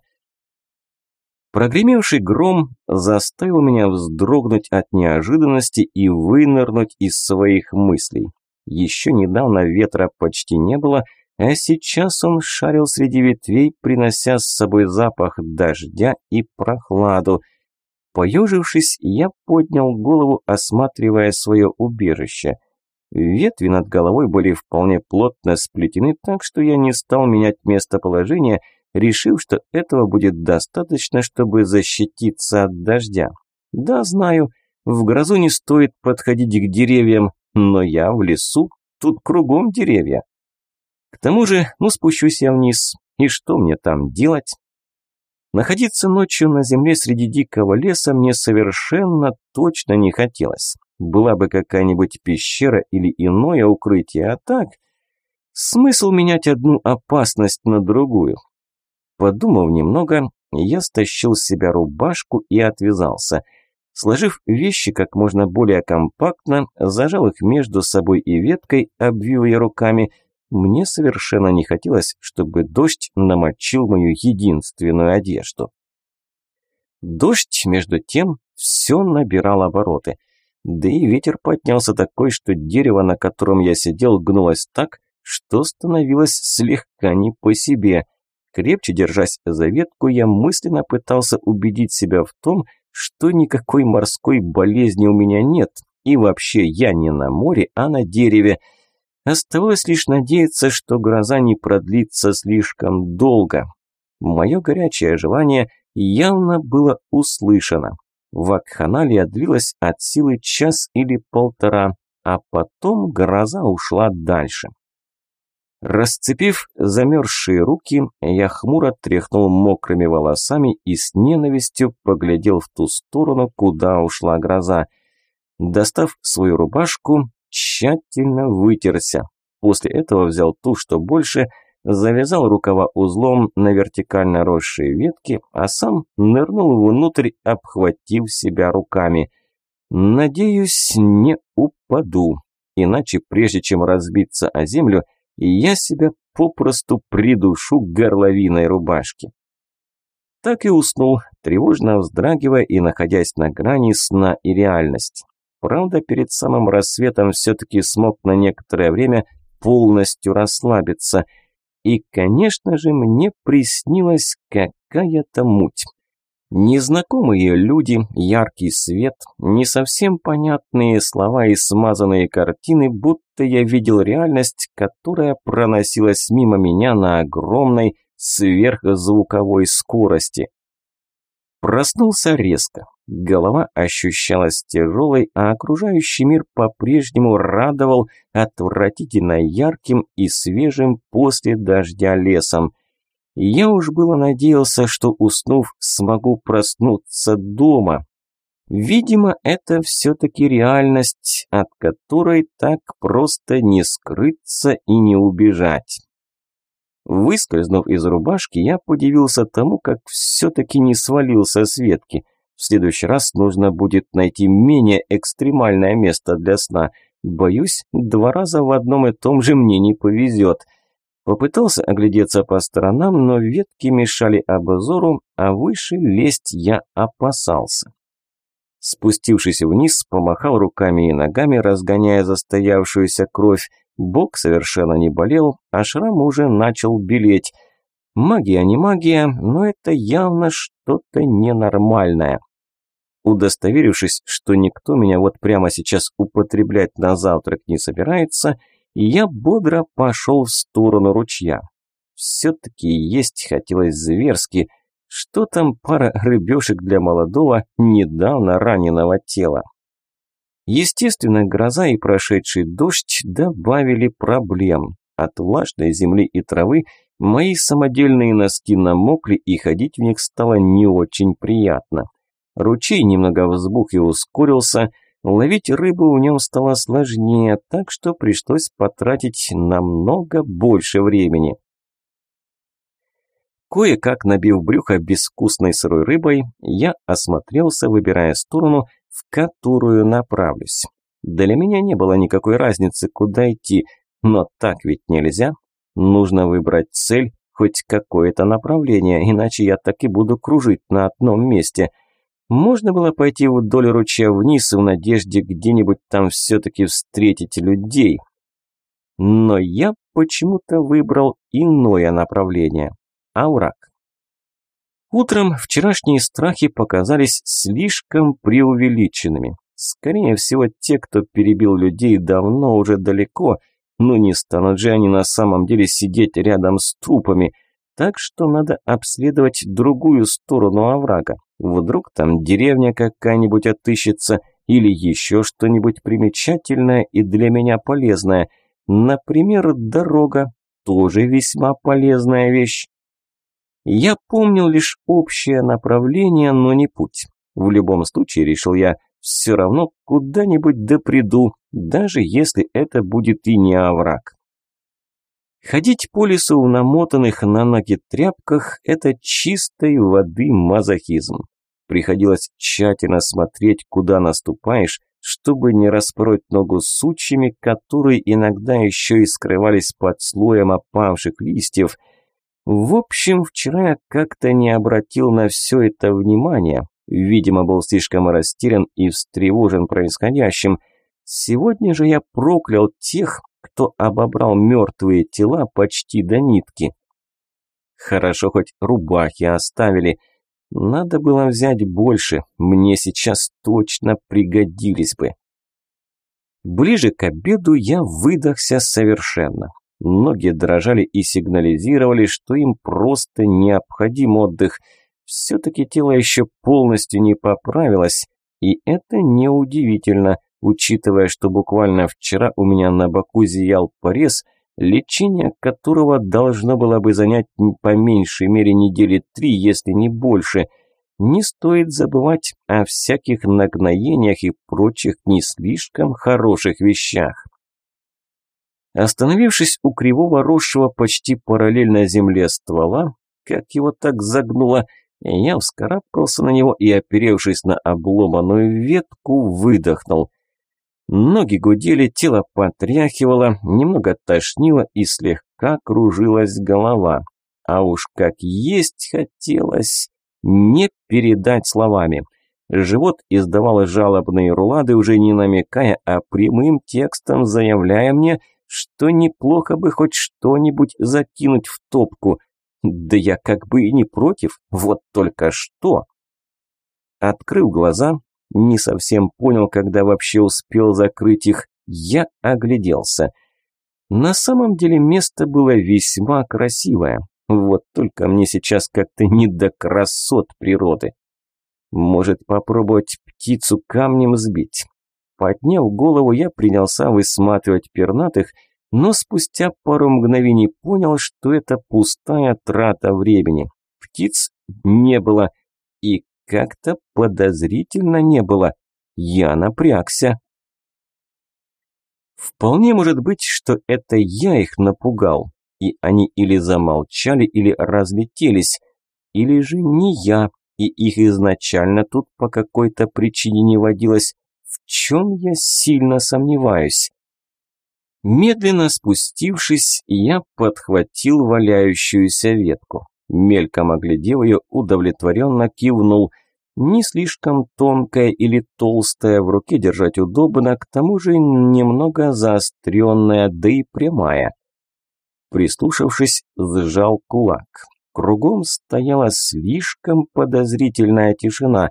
Прогремевший гром заставил меня вздрогнуть от неожиданности и вынырнуть из своих мыслей. Еще недавно ветра почти не было, а сейчас он шарил среди ветвей, принося с собой запах дождя и прохладу. Поежившись, я поднял голову, осматривая свое убежище. Ветви над головой были вполне плотно сплетены, так что я не стал менять местоположение, решив, что этого будет достаточно, чтобы защититься от дождя. Да, знаю, в грозу не стоит подходить к деревьям, но я в лесу, тут кругом деревья. К тому же, ну спущусь я вниз, и что мне там делать? Находиться ночью на земле среди дикого леса мне совершенно точно не хотелось. Была бы какая-нибудь пещера или иное укрытие, а так... Смысл менять одну опасность на другую? Подумав немного, я стащил с себя рубашку и отвязался. Сложив вещи как можно более компактно, зажал их между собой и веткой, обвил ее руками – мне совершенно не хотелось, чтобы дождь намочил мою единственную одежду. Дождь, между тем, все набирал обороты. Да и ветер поднялся такой, что дерево, на котором я сидел, гнулось так, что становилось слегка не по себе. Крепче держась за ветку, я мысленно пытался убедить себя в том, что никакой морской болезни у меня нет, и вообще я не на море, а на дереве – Оставалось лишь надеяться, что гроза не продлится слишком долго. Мое горячее желание явно было услышано. Вакханалия длилась от силы час или полтора, а потом гроза ушла дальше. Расцепив замерзшие руки, я хмуро тряхнул мокрыми волосами и с ненавистью поглядел в ту сторону, куда ушла гроза. Достав свою рубашку, тщательно вытерся. После этого взял ту, что больше, завязал рукава узлом на вертикально росшие ветки, а сам нырнул внутрь, обхватив себя руками. Надеюсь, не упаду, иначе прежде чем разбиться о землю, я себя попросту придушу горловиной рубашки. Так и уснул, тревожно вздрагивая и находясь на грани сна и реальности. Правда, перед самым рассветом все-таки смог на некоторое время полностью расслабиться. И, конечно же, мне приснилась какая-то муть. Незнакомые люди, яркий свет, не совсем понятные слова и смазанные картины, будто я видел реальность, которая проносилась мимо меня на огромной сверхзвуковой скорости. Проснулся резко. Голова ощущалась тяжелой, а окружающий мир по-прежнему радовал отвратительно ярким и свежим после дождя лесом – я уж было надеялся, что уснув, смогу проснуться дома. Видимо, это все-таки реальность, от которой так просто не скрыться и не убежать. Выскользнув из рубашки, я подивился тому, как все-таки не свалился с ветки. В следующий раз нужно будет найти менее экстремальное место для сна. Боюсь, два раза в одном и том же мне не повезет – Попытался оглядеться по сторонам, но ветки мешали обзору, а выше лезть я опасался. Спустившись вниз, помахал руками и ногами, разгоняя застоявшуюся кровь. Бок совершенно не болел, а шрам уже начал белеть. Магия не магия, но это явно что-то ненормальное. Удостоверившись, что никто меня вот прямо сейчас употреблять на завтрак не собирается, я бодро пошел в сторону ручья. Все-таки есть хотелось зверски, что там пара рыбешек для молодого, недавно раненого тела. Естественно, гроза и прошедший дождь добавили проблем. От влажной земли и травы мои самодельные носки намокли, и ходить в них стало не очень приятно. Ручей немного взбух и ускорился – Ловить рыбу в нем стало сложнее, так что пришлось потратить намного больше времени. Кое-как набив брюхо безвкусной сырой рыбой, я осмотрелся, выбирая сторону, в которую направлюсь. Для меня не было никакой разницы, куда идти, но так ведь нельзя. Нужно выбрать цель, хоть какое-то направление, иначе я так и буду кружить на одном месте – можно было пойти вдоль ручья вниз в надежде где-нибудь там все-таки встретить людей. Но я почему-то выбрал иное направление – овраг. Утром вчерашние страхи показались слишком преувеличенными. Скорее всего, те, кто перебил людей, давно уже далеко, но не станут же они на самом деле сидеть рядом с трупами – так что надо обследовать другую сторону оврага. Вдруг там деревня какая-нибудь отыщется или еще что-нибудь примечательное и для меня полезное. Например, дорога, тоже весьма полезная вещь. Я помнил лишь общее направление, но не путь. В любом случае, решил я, все равно куда-нибудь доприду, даже если это будет и не овраг. Ходить по лесу в намотанных на ноги тряпках – это чистой воды мазохизм. Приходилось тщательно смотреть, куда наступаешь, чтобы не распороть ногу сучьями, которые иногда еще и скрывались под слоем опавших листьев. В общем, вчера я как-то не обратил на все это внимания. Видимо, был слишком растерян и встревожен происходящим. Сегодня же я проклял тех, кто обобрал мертвые тела почти до нитки. Хорошо, хоть рубахи оставили. Надо было взять больше, мне сейчас точно пригодились бы. Ближе к обеду я выдохся совершенно. Ноги дрожали и сигнализировали, что им просто необходим отдых. Все-таки тело еще полностью не поправилось, и это неудивительно учитывая, что буквально вчера у меня на боку зиял порез, лечение которого должно было бы занять по меньшей мере недели три, если не больше. Не стоит забывать о всяких нагноениях и прочих не слишком хороших вещах. Остановившись у кривого росшего почти параллельно земле ствола, как его так загнуло, я вскарабкался на него и, оперевшись на обломанную ветку, выдохнул. Ноги гудели, тело потряхивало, немного тошнило и слегка кружилась голова. А уж как есть хотелось, не передать словами. Живот издавал жалобные рулады, уже не намекая, а прямым текстом заявляя мне, что неплохо бы хоть что-нибудь закинуть в топку. Да я как бы и не против, вот только что. Открыв глаза, не совсем понял, когда вообще успел закрыть их, я огляделся. На самом деле место было весьма красивое. Вот только мне сейчас как-то не до красот природы. Может попробовать птицу камнем сбить. Подняв голову, я принялся высматривать пернатых, но спустя пару мгновений понял, что это пустая трата времени. Птиц не было, и как-то подозрительно не было. Я напрягся. Вполне может быть, что это я их напугал, и они или замолчали, или разлетелись, или же не я, и их изначально тут по какой-то причине не водилось, в чем я сильно сомневаюсь. Медленно спустившись, я подхватил валяющуюся ветку. Мельком оглядев ее, удовлетворенно кивнул. Не слишком тонкая или толстая, в руке держать удобно, к тому же немного заостренная, да и прямая. Прислушавшись, сжал кулак. Кругом стояла слишком подозрительная тишина.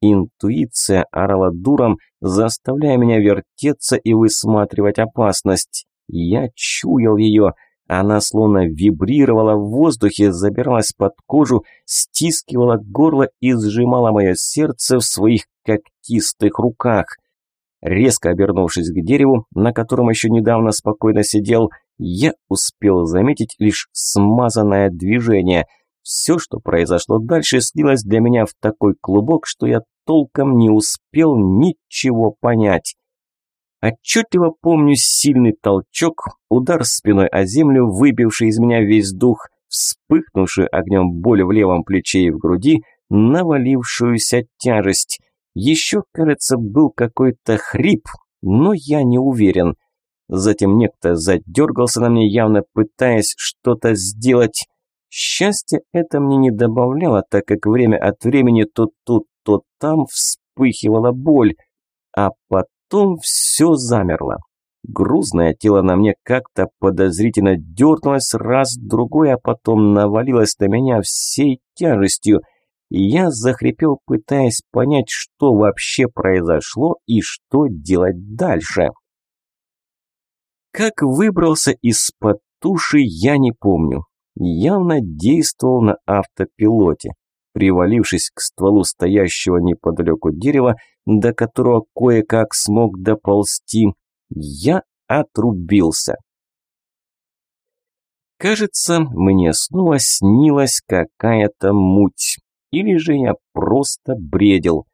Интуиция орала дуром, заставляя меня вертеться и высматривать опасность. Я чуял ее – она словно вибрировала в воздухе, забиралась под кожу, стискивала горло и сжимала мое сердце в своих когтистых руках. Резко обернувшись к дереву, на котором еще недавно спокойно сидел, я успел заметить лишь смазанное движение. Все, что произошло дальше, слилось для меня в такой клубок, что я толком не успел ничего понять. Отчетливо помню сильный толчок, удар спиной о землю, выбивший из меня весь дух, вспыхнувшую огнем боль в левом плече и в груди, навалившуюся тяжесть. Еще, кажется, был какой-то хрип, но я не уверен. Затем некто задергался на мне, явно пытаясь что-то сделать. Счастье это мне не добавляло, так как время от времени то тут, то там вспыхивала боль. А потом все замерло. Грузное тело на мне как-то подозрительно дернулось раз, другой, а потом навалилось на меня всей тяжестью. И я захрипел, пытаясь понять, что вообще произошло и что делать дальше. Как выбрался из-под туши, я не помню. Явно действовал на автопилоте. Привалившись к стволу стоящего неподалеку дерева, до которого кое-как смог доползти, я отрубился. Кажется, мне снова снилась какая-то муть. Или же я просто бредил.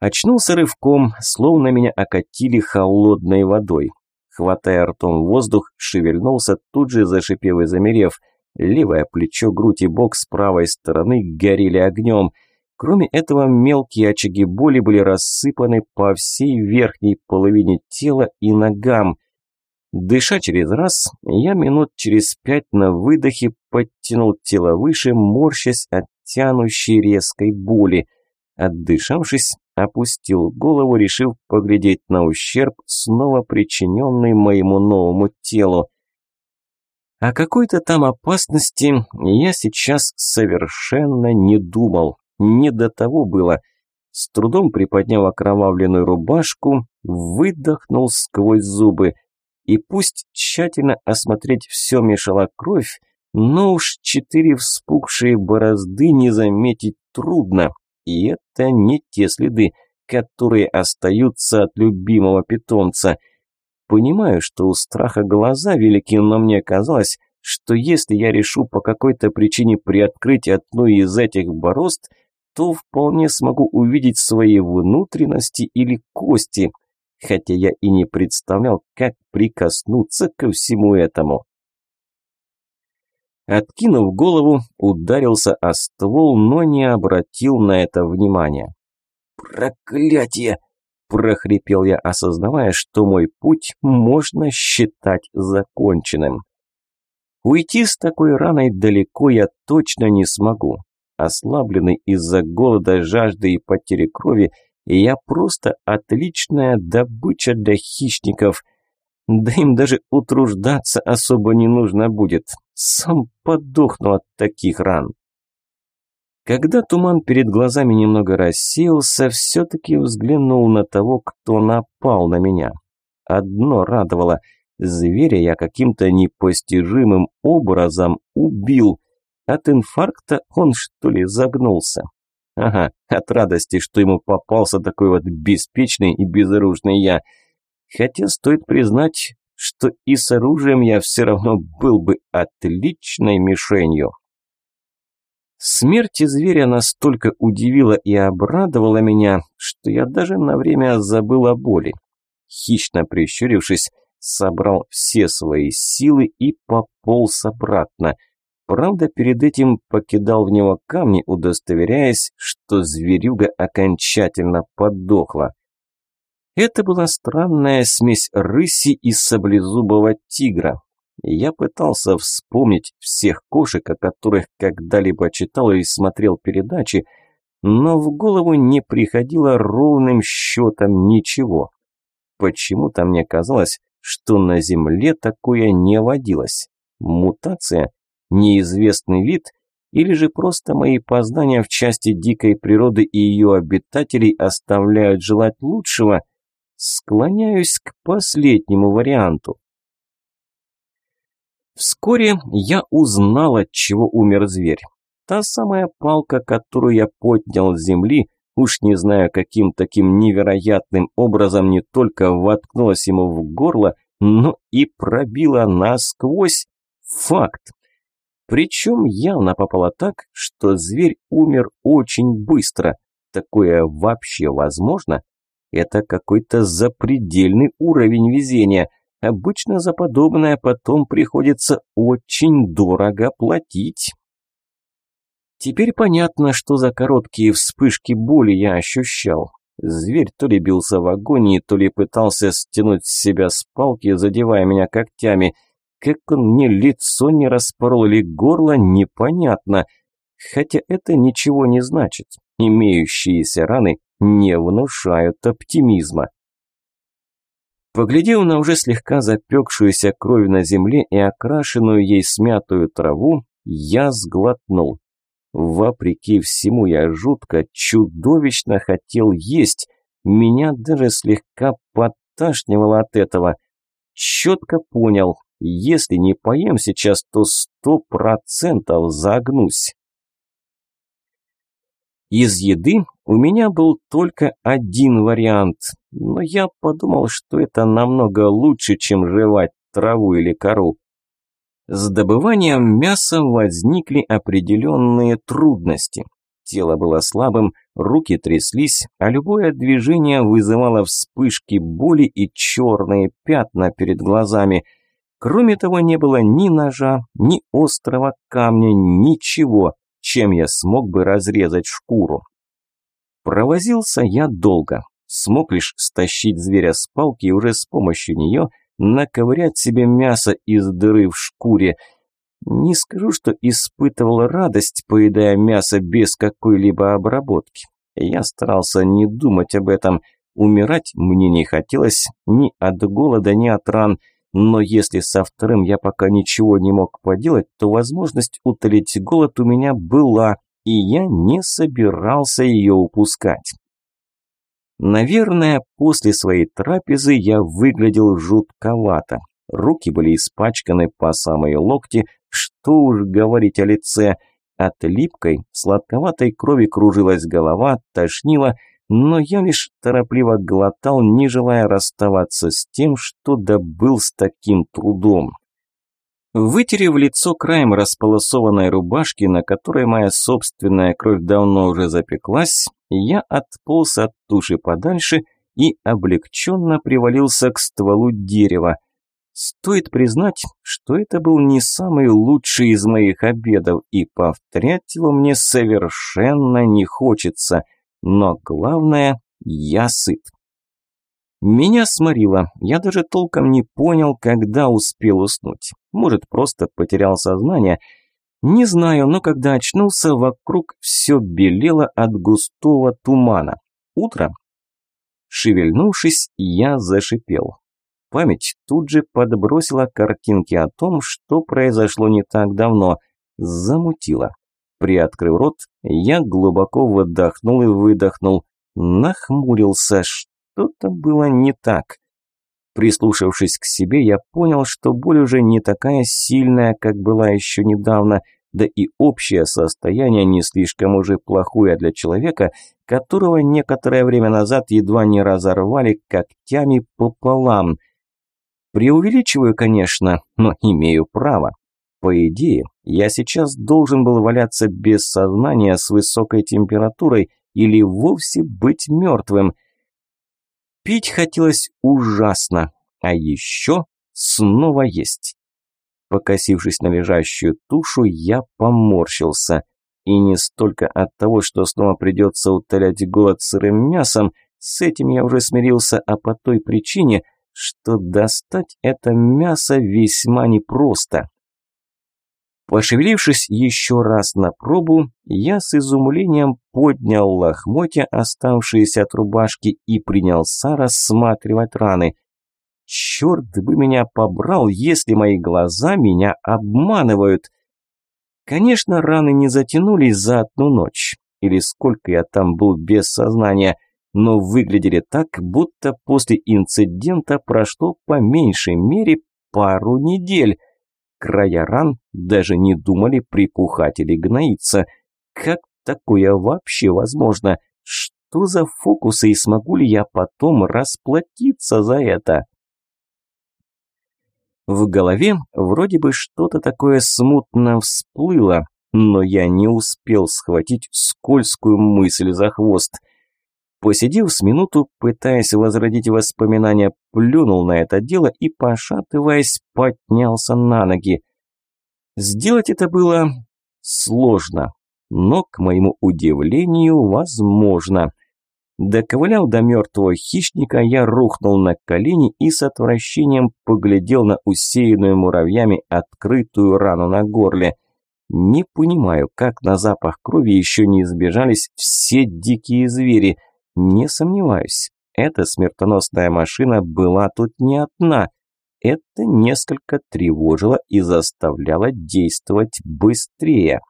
Очнулся рывком, словно меня окатили холодной водой. Хватая ртом воздух, шевельнулся, тут же зашипев и замерев – Левое плечо, грудь и бок с правой стороны горели огнем. Кроме этого, мелкие очаги боли были рассыпаны по всей верхней половине тела и ногам. Дыша через раз, я минут через пять на выдохе подтянул тело выше, морщась от тянущей резкой боли. Отдышавшись, опустил голову, решив поглядеть на ущерб, снова причиненный моему новому телу. О какой-то там опасности я сейчас совершенно не думал. Не до того было. С трудом приподняв окровавленную рубашку, выдохнул сквозь зубы. И пусть тщательно осмотреть все мешала кровь, но уж четыре вспухшие борозды не заметить трудно. И это не те следы, которые остаются от любимого питомца – Понимаю, что у страха глаза велики, но мне казалось, что если я решу по какой-то причине приоткрыть одну из этих борозд, то вполне смогу увидеть свои внутренности или кости, хотя я и не представлял, как прикоснуться ко всему этому. Откинув голову, ударился о ствол, но не обратил на это внимания. «Проклятие!» Прохрипел я, осознавая, что мой путь можно считать законченным. Уйти с такой раной далеко я точно не смогу. Ослабленный из-за голода, жажды и потери крови, я просто отличная добыча для хищников. Да им даже утруждаться особо не нужно будет. Сам подохну от таких ран. Когда туман перед глазами немного рассеялся, все-таки взглянул на того, кто напал на меня. Одно радовало – зверя я каким-то непостижимым образом убил. От инфаркта он, что ли, загнулся? Ага, от радости, что ему попался такой вот беспечный и безоружный я. Хотя стоит признать, что и с оружием я все равно был бы отличной мишенью. Смерть зверя настолько удивила и обрадовала меня, что я даже на время забыл о боли. Хищно прищурившись, собрал все свои силы и пополз обратно. Правда, перед этим покидал в него камни, удостоверяясь, что зверюга окончательно подохла. Это была странная смесь рыси и саблезубого тигра. Я пытался вспомнить всех кошек, о которых когда-либо читал или смотрел передачи, но в голову не приходило ровным счетом ничего. Почему-то мне казалось, что на Земле такое не водилось. Мутация? Неизвестный вид? Или же просто мои познания в части дикой природы и ее обитателей оставляют желать лучшего? Склоняюсь к последнему варианту. Вскоре я узнал, от чего умер зверь. Та самая палка, которую я поднял с земли, уж не знаю, каким таким невероятным образом не только воткнулась ему в горло, но и пробила насквозь. Факт. Причем явно попало так, что зверь умер очень быстро. Такое вообще возможно? Это какой-то запредельный уровень везения – Обычно за подобное потом приходится очень дорого платить. Теперь понятно, что за короткие вспышки боли я ощущал. Зверь то ли бился в агонии, то ли пытался стянуть с себя с палки, задевая меня когтями. Как он мне лицо не распорол или горло, непонятно. Хотя это ничего не значит. Имеющиеся раны не внушают оптимизма. Поглядев на уже слегка запекшуюся кровь на земле и окрашенную ей смятую траву, я сглотнул. Вопреки всему я жутко, чудовищно хотел есть. Меня даже слегка подташнивало от этого. Четко понял, если не поем сейчас, то сто процентов загнусь. Из еды у меня был только один вариант, но я подумал, что это намного лучше, чем жевать траву или кору. С добыванием мяса возникли определенные трудности. Тело было слабым, руки тряслись, а любое движение вызывало вспышки боли и черные пятна перед глазами. Кроме того, не было ни ножа, ни острого камня, ничего чем я смог бы разрезать шкуру. Провозился я долго, смог лишь стащить зверя с палки и уже с помощью нее наковырять себе мясо из дыры в шкуре. Не скажу, что испытывал радость, поедая мясо без какой-либо обработки. Я старался не думать об этом. Умирать мне не хотелось ни от голода, ни от ран – но если со вторым я пока ничего не мог поделать, то возможность утолить голод у меня была, и я не собирался ее упускать. Наверное, после своей трапезы я выглядел жутковато. Руки были испачканы по самые локти, что уж говорить о лице. От липкой, сладковатой крови кружилась голова, тошнило – но я лишь торопливо глотал, не желая расставаться с тем, что добыл с таким трудом. Вытерев лицо краем располосованной рубашки, на которой моя собственная кровь давно уже запеклась, я отполз от туши подальше и облегченно привалился к стволу дерева. Стоит признать, что это был не самый лучший из моих обедов, и повторять его мне совершенно не хочется – но главное, я сыт. Меня сморило. Я даже толком не понял, когда успел уснуть. Может, просто потерял сознание. Не знаю, но когда очнулся, вокруг все белело от густого тумана. Утро. Шевельнувшись, я зашипел. Память тут же подбросила картинки о том, что произошло не так давно. Замутила. Приоткрыв рот, я глубоко выдохнул и выдохнул. Нахмурился, что-то было не так. Прислушавшись к себе, я понял, что боль уже не такая сильная, как была еще недавно, да и общее состояние не слишком уже плохое для человека, которого некоторое время назад едва не разорвали когтями пополам. Преувеличиваю, конечно, но имею право. По идее, я сейчас должен был валяться без сознания с высокой температурой или вовсе быть мертвым. Пить хотелось ужасно, а еще снова есть. Покосившись на лежащую тушу, я поморщился. И не столько от того, что снова придется утолять голод сырым мясом, с этим я уже смирился, а по той причине, что достать это мясо весьма непросто. Пошевелившись еще раз на пробу, я с изумлением поднял лохмотья, оставшиеся от рубашки, и принялся рассматривать раны. Черт бы меня побрал, если мои глаза меня обманывают. Конечно, раны не затянулись за одну ночь, или сколько я там был без сознания, но выглядели так, будто после инцидента прошло по меньшей мере пару недель. Края ран даже не думали припухать или гноиться. Как такое вообще возможно? Что за фокусы и смогу ли я потом расплатиться за это? В голове вроде бы что-то такое смутно всплыло, но я не успел схватить скользкую мысль за хвост. Посидев с минуту, пытаясь возродить воспоминания, плюнул на это дело и, пошатываясь, поднялся на ноги. Сделать это было сложно, но, к моему удивлению, возможно – Доковылял до мертвого хищника, я рухнул на колени и с отвращением поглядел на усеянную муравьями открытую рану на горле. Не понимаю, как на запах крови еще не избежались все дикие звери. Не сомневаюсь, эта смертоносная машина была тут не одна. Это несколько тревожило и заставляло действовать быстрее.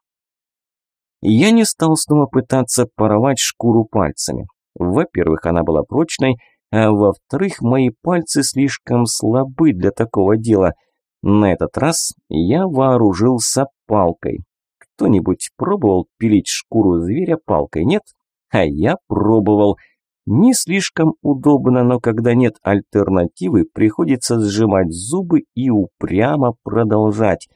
Я не стал снова пытаться порвать шкуру пальцами. Во-первых, она была прочной, а во-вторых, мои пальцы слишком слабы для такого дела. На этот раз я вооружился палкой. Кто-нибудь пробовал пилить шкуру зверя палкой, нет? А я пробовал. Не слишком удобно, но когда нет альтернативы, приходится сжимать зубы и упрямо продолжать.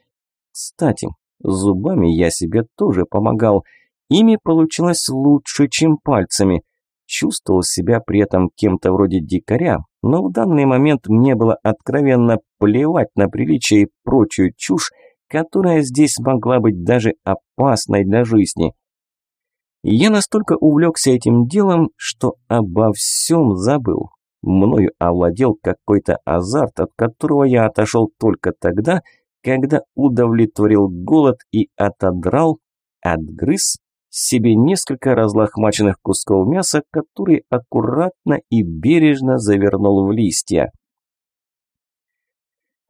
Кстати, зубами я себе тоже помогал. Ими получилось лучше, чем пальцами чувствовал себя при этом кем-то вроде дикаря, но в данный момент мне было откровенно плевать на приличие и прочую чушь, которая здесь могла быть даже опасной для жизни. я настолько увлекся этим делом, что обо всем забыл. Мною овладел какой-то азарт, от которого я отошел только тогда, когда удовлетворил голод и отодрал, отгрыз себе несколько разлохмаченных кусков мяса, которые аккуратно и бережно завернул в листья.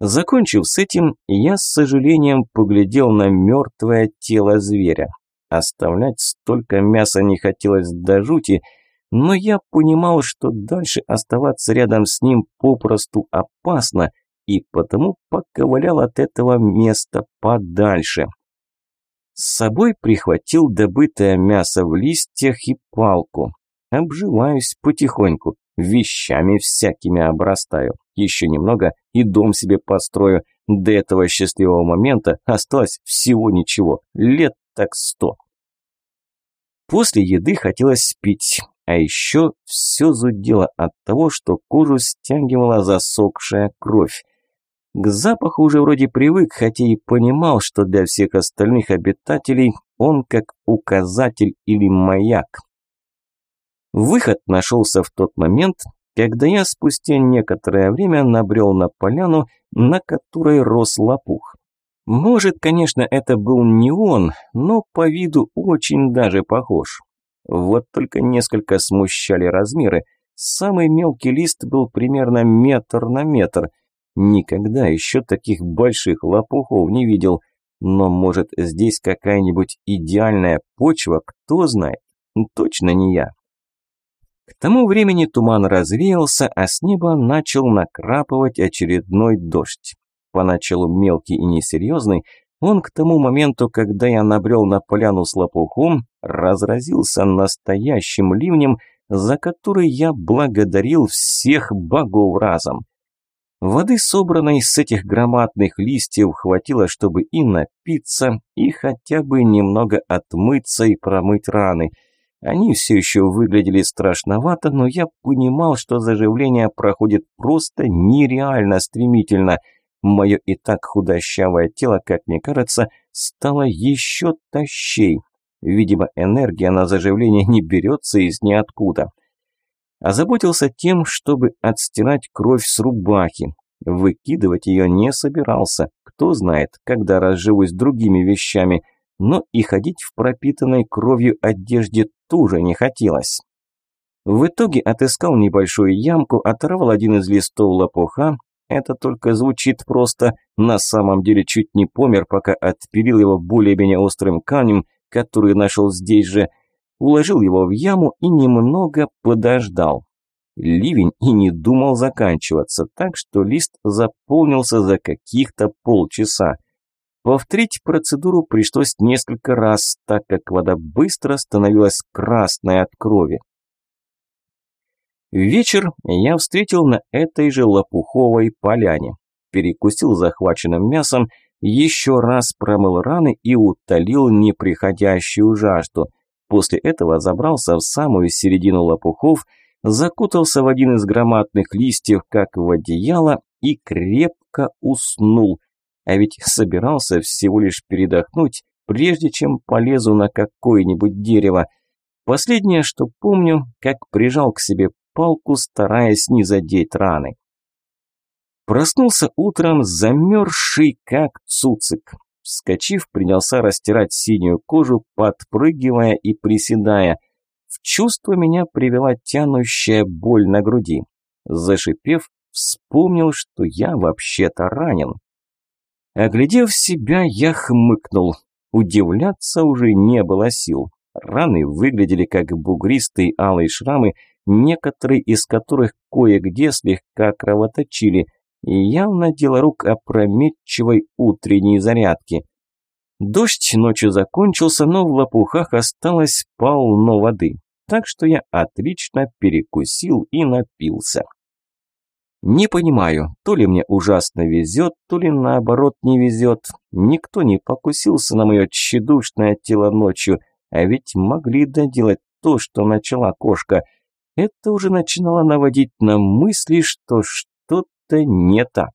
Закончив с этим, я с сожалением поглядел на мертвое тело зверя. Оставлять столько мяса не хотелось до жути, но я понимал, что дальше оставаться рядом с ним попросту опасно, и потому поковылял от этого места подальше. С собой прихватил добытое мясо в листьях и палку. Обживаюсь потихоньку, вещами всякими обрастаю. Еще немного и дом себе построю. До этого счастливого момента осталось всего ничего, лет так сто. После еды хотелось пить, а еще все зудело от того, что кожу стягивала засохшая кровь. К запаху уже вроде привык, хотя и понимал, что для всех остальных обитателей он как указатель или маяк. Выход нашелся в тот момент, когда я спустя некоторое время набрел на поляну, на которой рос лопух. Может, конечно, это был не он, но по виду очень даже похож. Вот только несколько смущали размеры. Самый мелкий лист был примерно метр на метр – Никогда еще таких больших лопухов не видел. Но может здесь какая-нибудь идеальная почва, кто знает? Точно не я. К тому времени туман развеялся, а с неба начал накрапывать очередной дождь. Поначалу мелкий и несерьезный, он к тому моменту, когда я набрел на поляну с лопухом, разразился настоящим ливнем, за который я благодарил всех богов разом. Воды, собранной с этих громадных листьев, хватило, чтобы и напиться, и хотя бы немного отмыться и промыть раны. Они все еще выглядели страшновато, но я понимал, что заживление проходит просто нереально стремительно. Мое и так худощавое тело, как мне кажется, стало еще тащей. Видимо, энергия на заживление не берется из ниоткуда. Озаботился тем, чтобы отстирать кровь с рубахи. Выкидывать ее не собирался. Кто знает, когда разживусь другими вещами. Но и ходить в пропитанной кровью одежде тоже не хотелось. В итоге отыскал небольшую ямку, оторвал один из листов лопуха. Это только звучит просто. На самом деле чуть не помер, пока отпилил его более-менее острым камнем, который нашел здесь же уложил его в яму и немного подождал. Ливень и не думал заканчиваться, так что лист заполнился за каких-то полчаса. Повторить процедуру пришлось несколько раз, так как вода быстро становилась красной от крови. Вечер я встретил на этой же лопуховой поляне. Перекусил захваченным мясом, еще раз промыл раны и утолил неприходящую жажду – После этого забрался в самую середину лопухов, закутался в один из громадных листьев, как в одеяло, и крепко уснул. А ведь собирался всего лишь передохнуть, прежде чем полезу на какое-нибудь дерево. Последнее, что помню, как прижал к себе палку, стараясь не задеть раны. Проснулся утром замерзший, как цуцик. Вскочив, принялся растирать синюю кожу, подпрыгивая и приседая. В чувство меня привела тянущая боль на груди. Зашипев, вспомнил, что я вообще-то ранен. Оглядев себя, я хмыкнул. Удивляться уже не было сил. Раны выглядели как бугристые алые шрамы, некоторые из которых кое-где слегка кровоточили – явно дело рук опрометчивой утренней зарядки. Дождь ночью закончился, но в лопухах осталось полно воды, так что я отлично перекусил и напился. Не понимаю, то ли мне ужасно везет, то ли наоборот не везет. Никто не покусился на мое тщедушное тело ночью, а ведь могли доделать то, что начала кошка. Это уже начинало наводить на мысли, что что-то не так.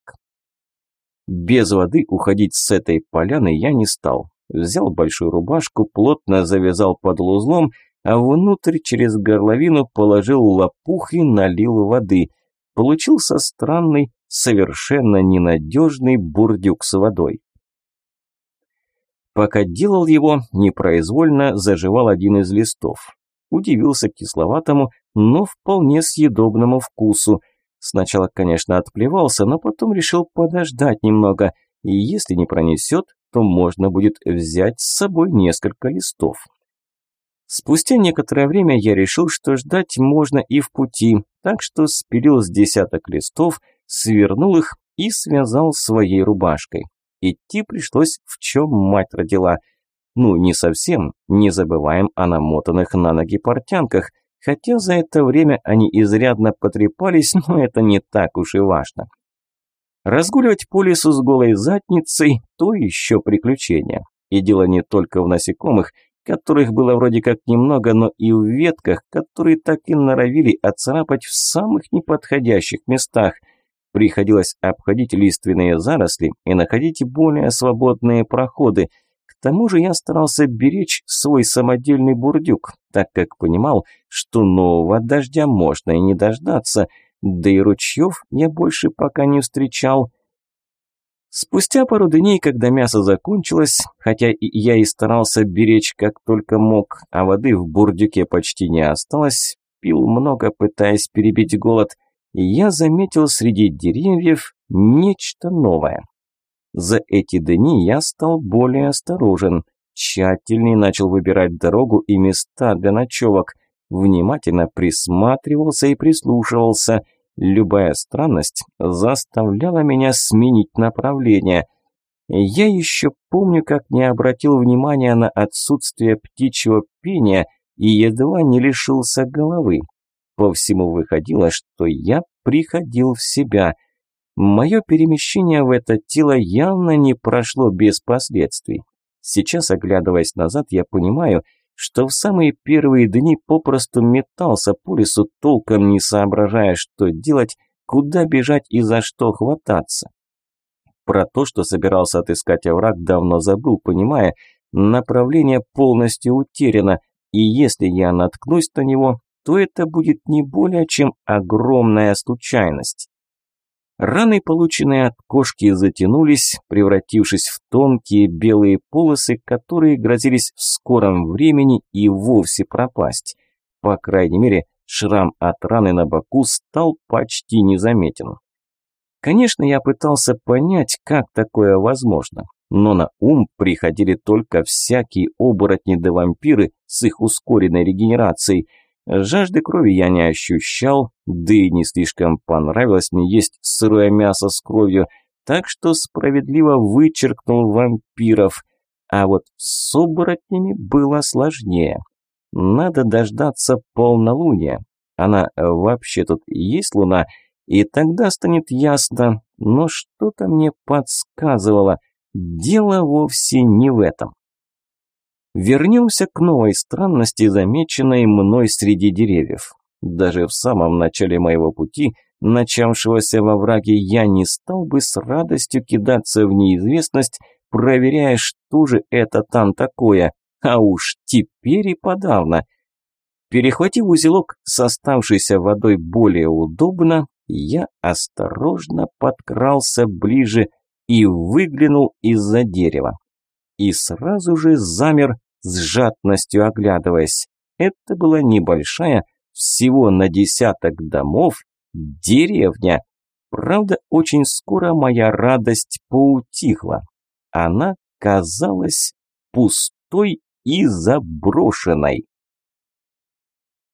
Без воды уходить с этой поляны я не стал. Взял большую рубашку, плотно завязал под узлом, а внутрь через горловину положил лопух и налил воды. Получился странный, совершенно ненадежный бурдюк с водой. Пока делал его, непроизвольно заживал один из листов. Удивился кисловатому, но вполне съедобному вкусу – Сначала, конечно, отплевался, но потом решил подождать немного, и если не пронесет, то можно будет взять с собой несколько листов. Спустя некоторое время я решил, что ждать можно и в пути, так что спилил с десяток листов, свернул их и связал своей рубашкой. Идти пришлось в чем мать родила. Ну, не совсем, не забываем о намотанных на ноги портянках – Хотя за это время они изрядно потрепались, но это не так уж и важно. Разгуливать по лесу с голой задницей – то еще приключение. И дело не только в насекомых, которых было вроде как немного, но и в ветках, которые так и норовили отцарапать в самых неподходящих местах. Приходилось обходить лиственные заросли и находить более свободные проходы – тому же я старался беречь свой самодельный бурдюк, так как понимал, что нового дождя можно и не дождаться, да и ручьев я больше пока не встречал. Спустя пару дней, когда мясо закончилось, хотя я и старался беречь как только мог, а воды в бурдюке почти не осталось, пил много, пытаясь перебить голод, я заметил среди деревьев нечто новое. За эти дни я стал более осторожен, тщательнее начал выбирать дорогу и места для ночевок, внимательно присматривался и прислушивался. Любая странность заставляла меня сменить направление. Я еще помню, как не обратил внимания на отсутствие птичьего пения и едва не лишился головы. По всему выходило, что я приходил в себя. Мое перемещение в это тело явно не прошло без последствий. Сейчас, оглядываясь назад, я понимаю, что в самые первые дни попросту метался по лесу, толком не соображая, что делать, куда бежать и за что хвататься. Про то, что собирался отыскать овраг, давно забыл, понимая, направление полностью утеряно, и если я наткнусь на него, то это будет не более чем огромная случайность. Раны, полученные от кошки, затянулись, превратившись в тонкие белые полосы, которые грозились в скором времени и вовсе пропасть. По крайней мере, шрам от раны на боку стал почти незаметен. Конечно, я пытался понять, как такое возможно, но на ум приходили только всякие оборотни да вампиры с их ускоренной регенерацией – Жажды крови я не ощущал, да и не слишком понравилось мне есть сырое мясо с кровью, так что справедливо вычеркнул вампиров. А вот с оборотнями было сложнее. Надо дождаться полнолуния. Она вообще тут есть луна, и тогда станет ясно, но что-то мне подсказывало, дело вовсе не в этом. Вернемся к новой странности, замеченной мной среди деревьев. Даже в самом начале моего пути, начавшегося во враге, я не стал бы с радостью кидаться в неизвестность, проверяя, что же это там такое, а уж теперь и подавно. Перехватив узелок с оставшейся водой более удобно, я осторожно подкрался ближе и выглянул из-за дерева. И сразу же замер, с жадностью оглядываясь. Это была небольшая, всего на десяток домов, деревня. Правда, очень скоро моя радость поутихла. Она казалась пустой и заброшенной.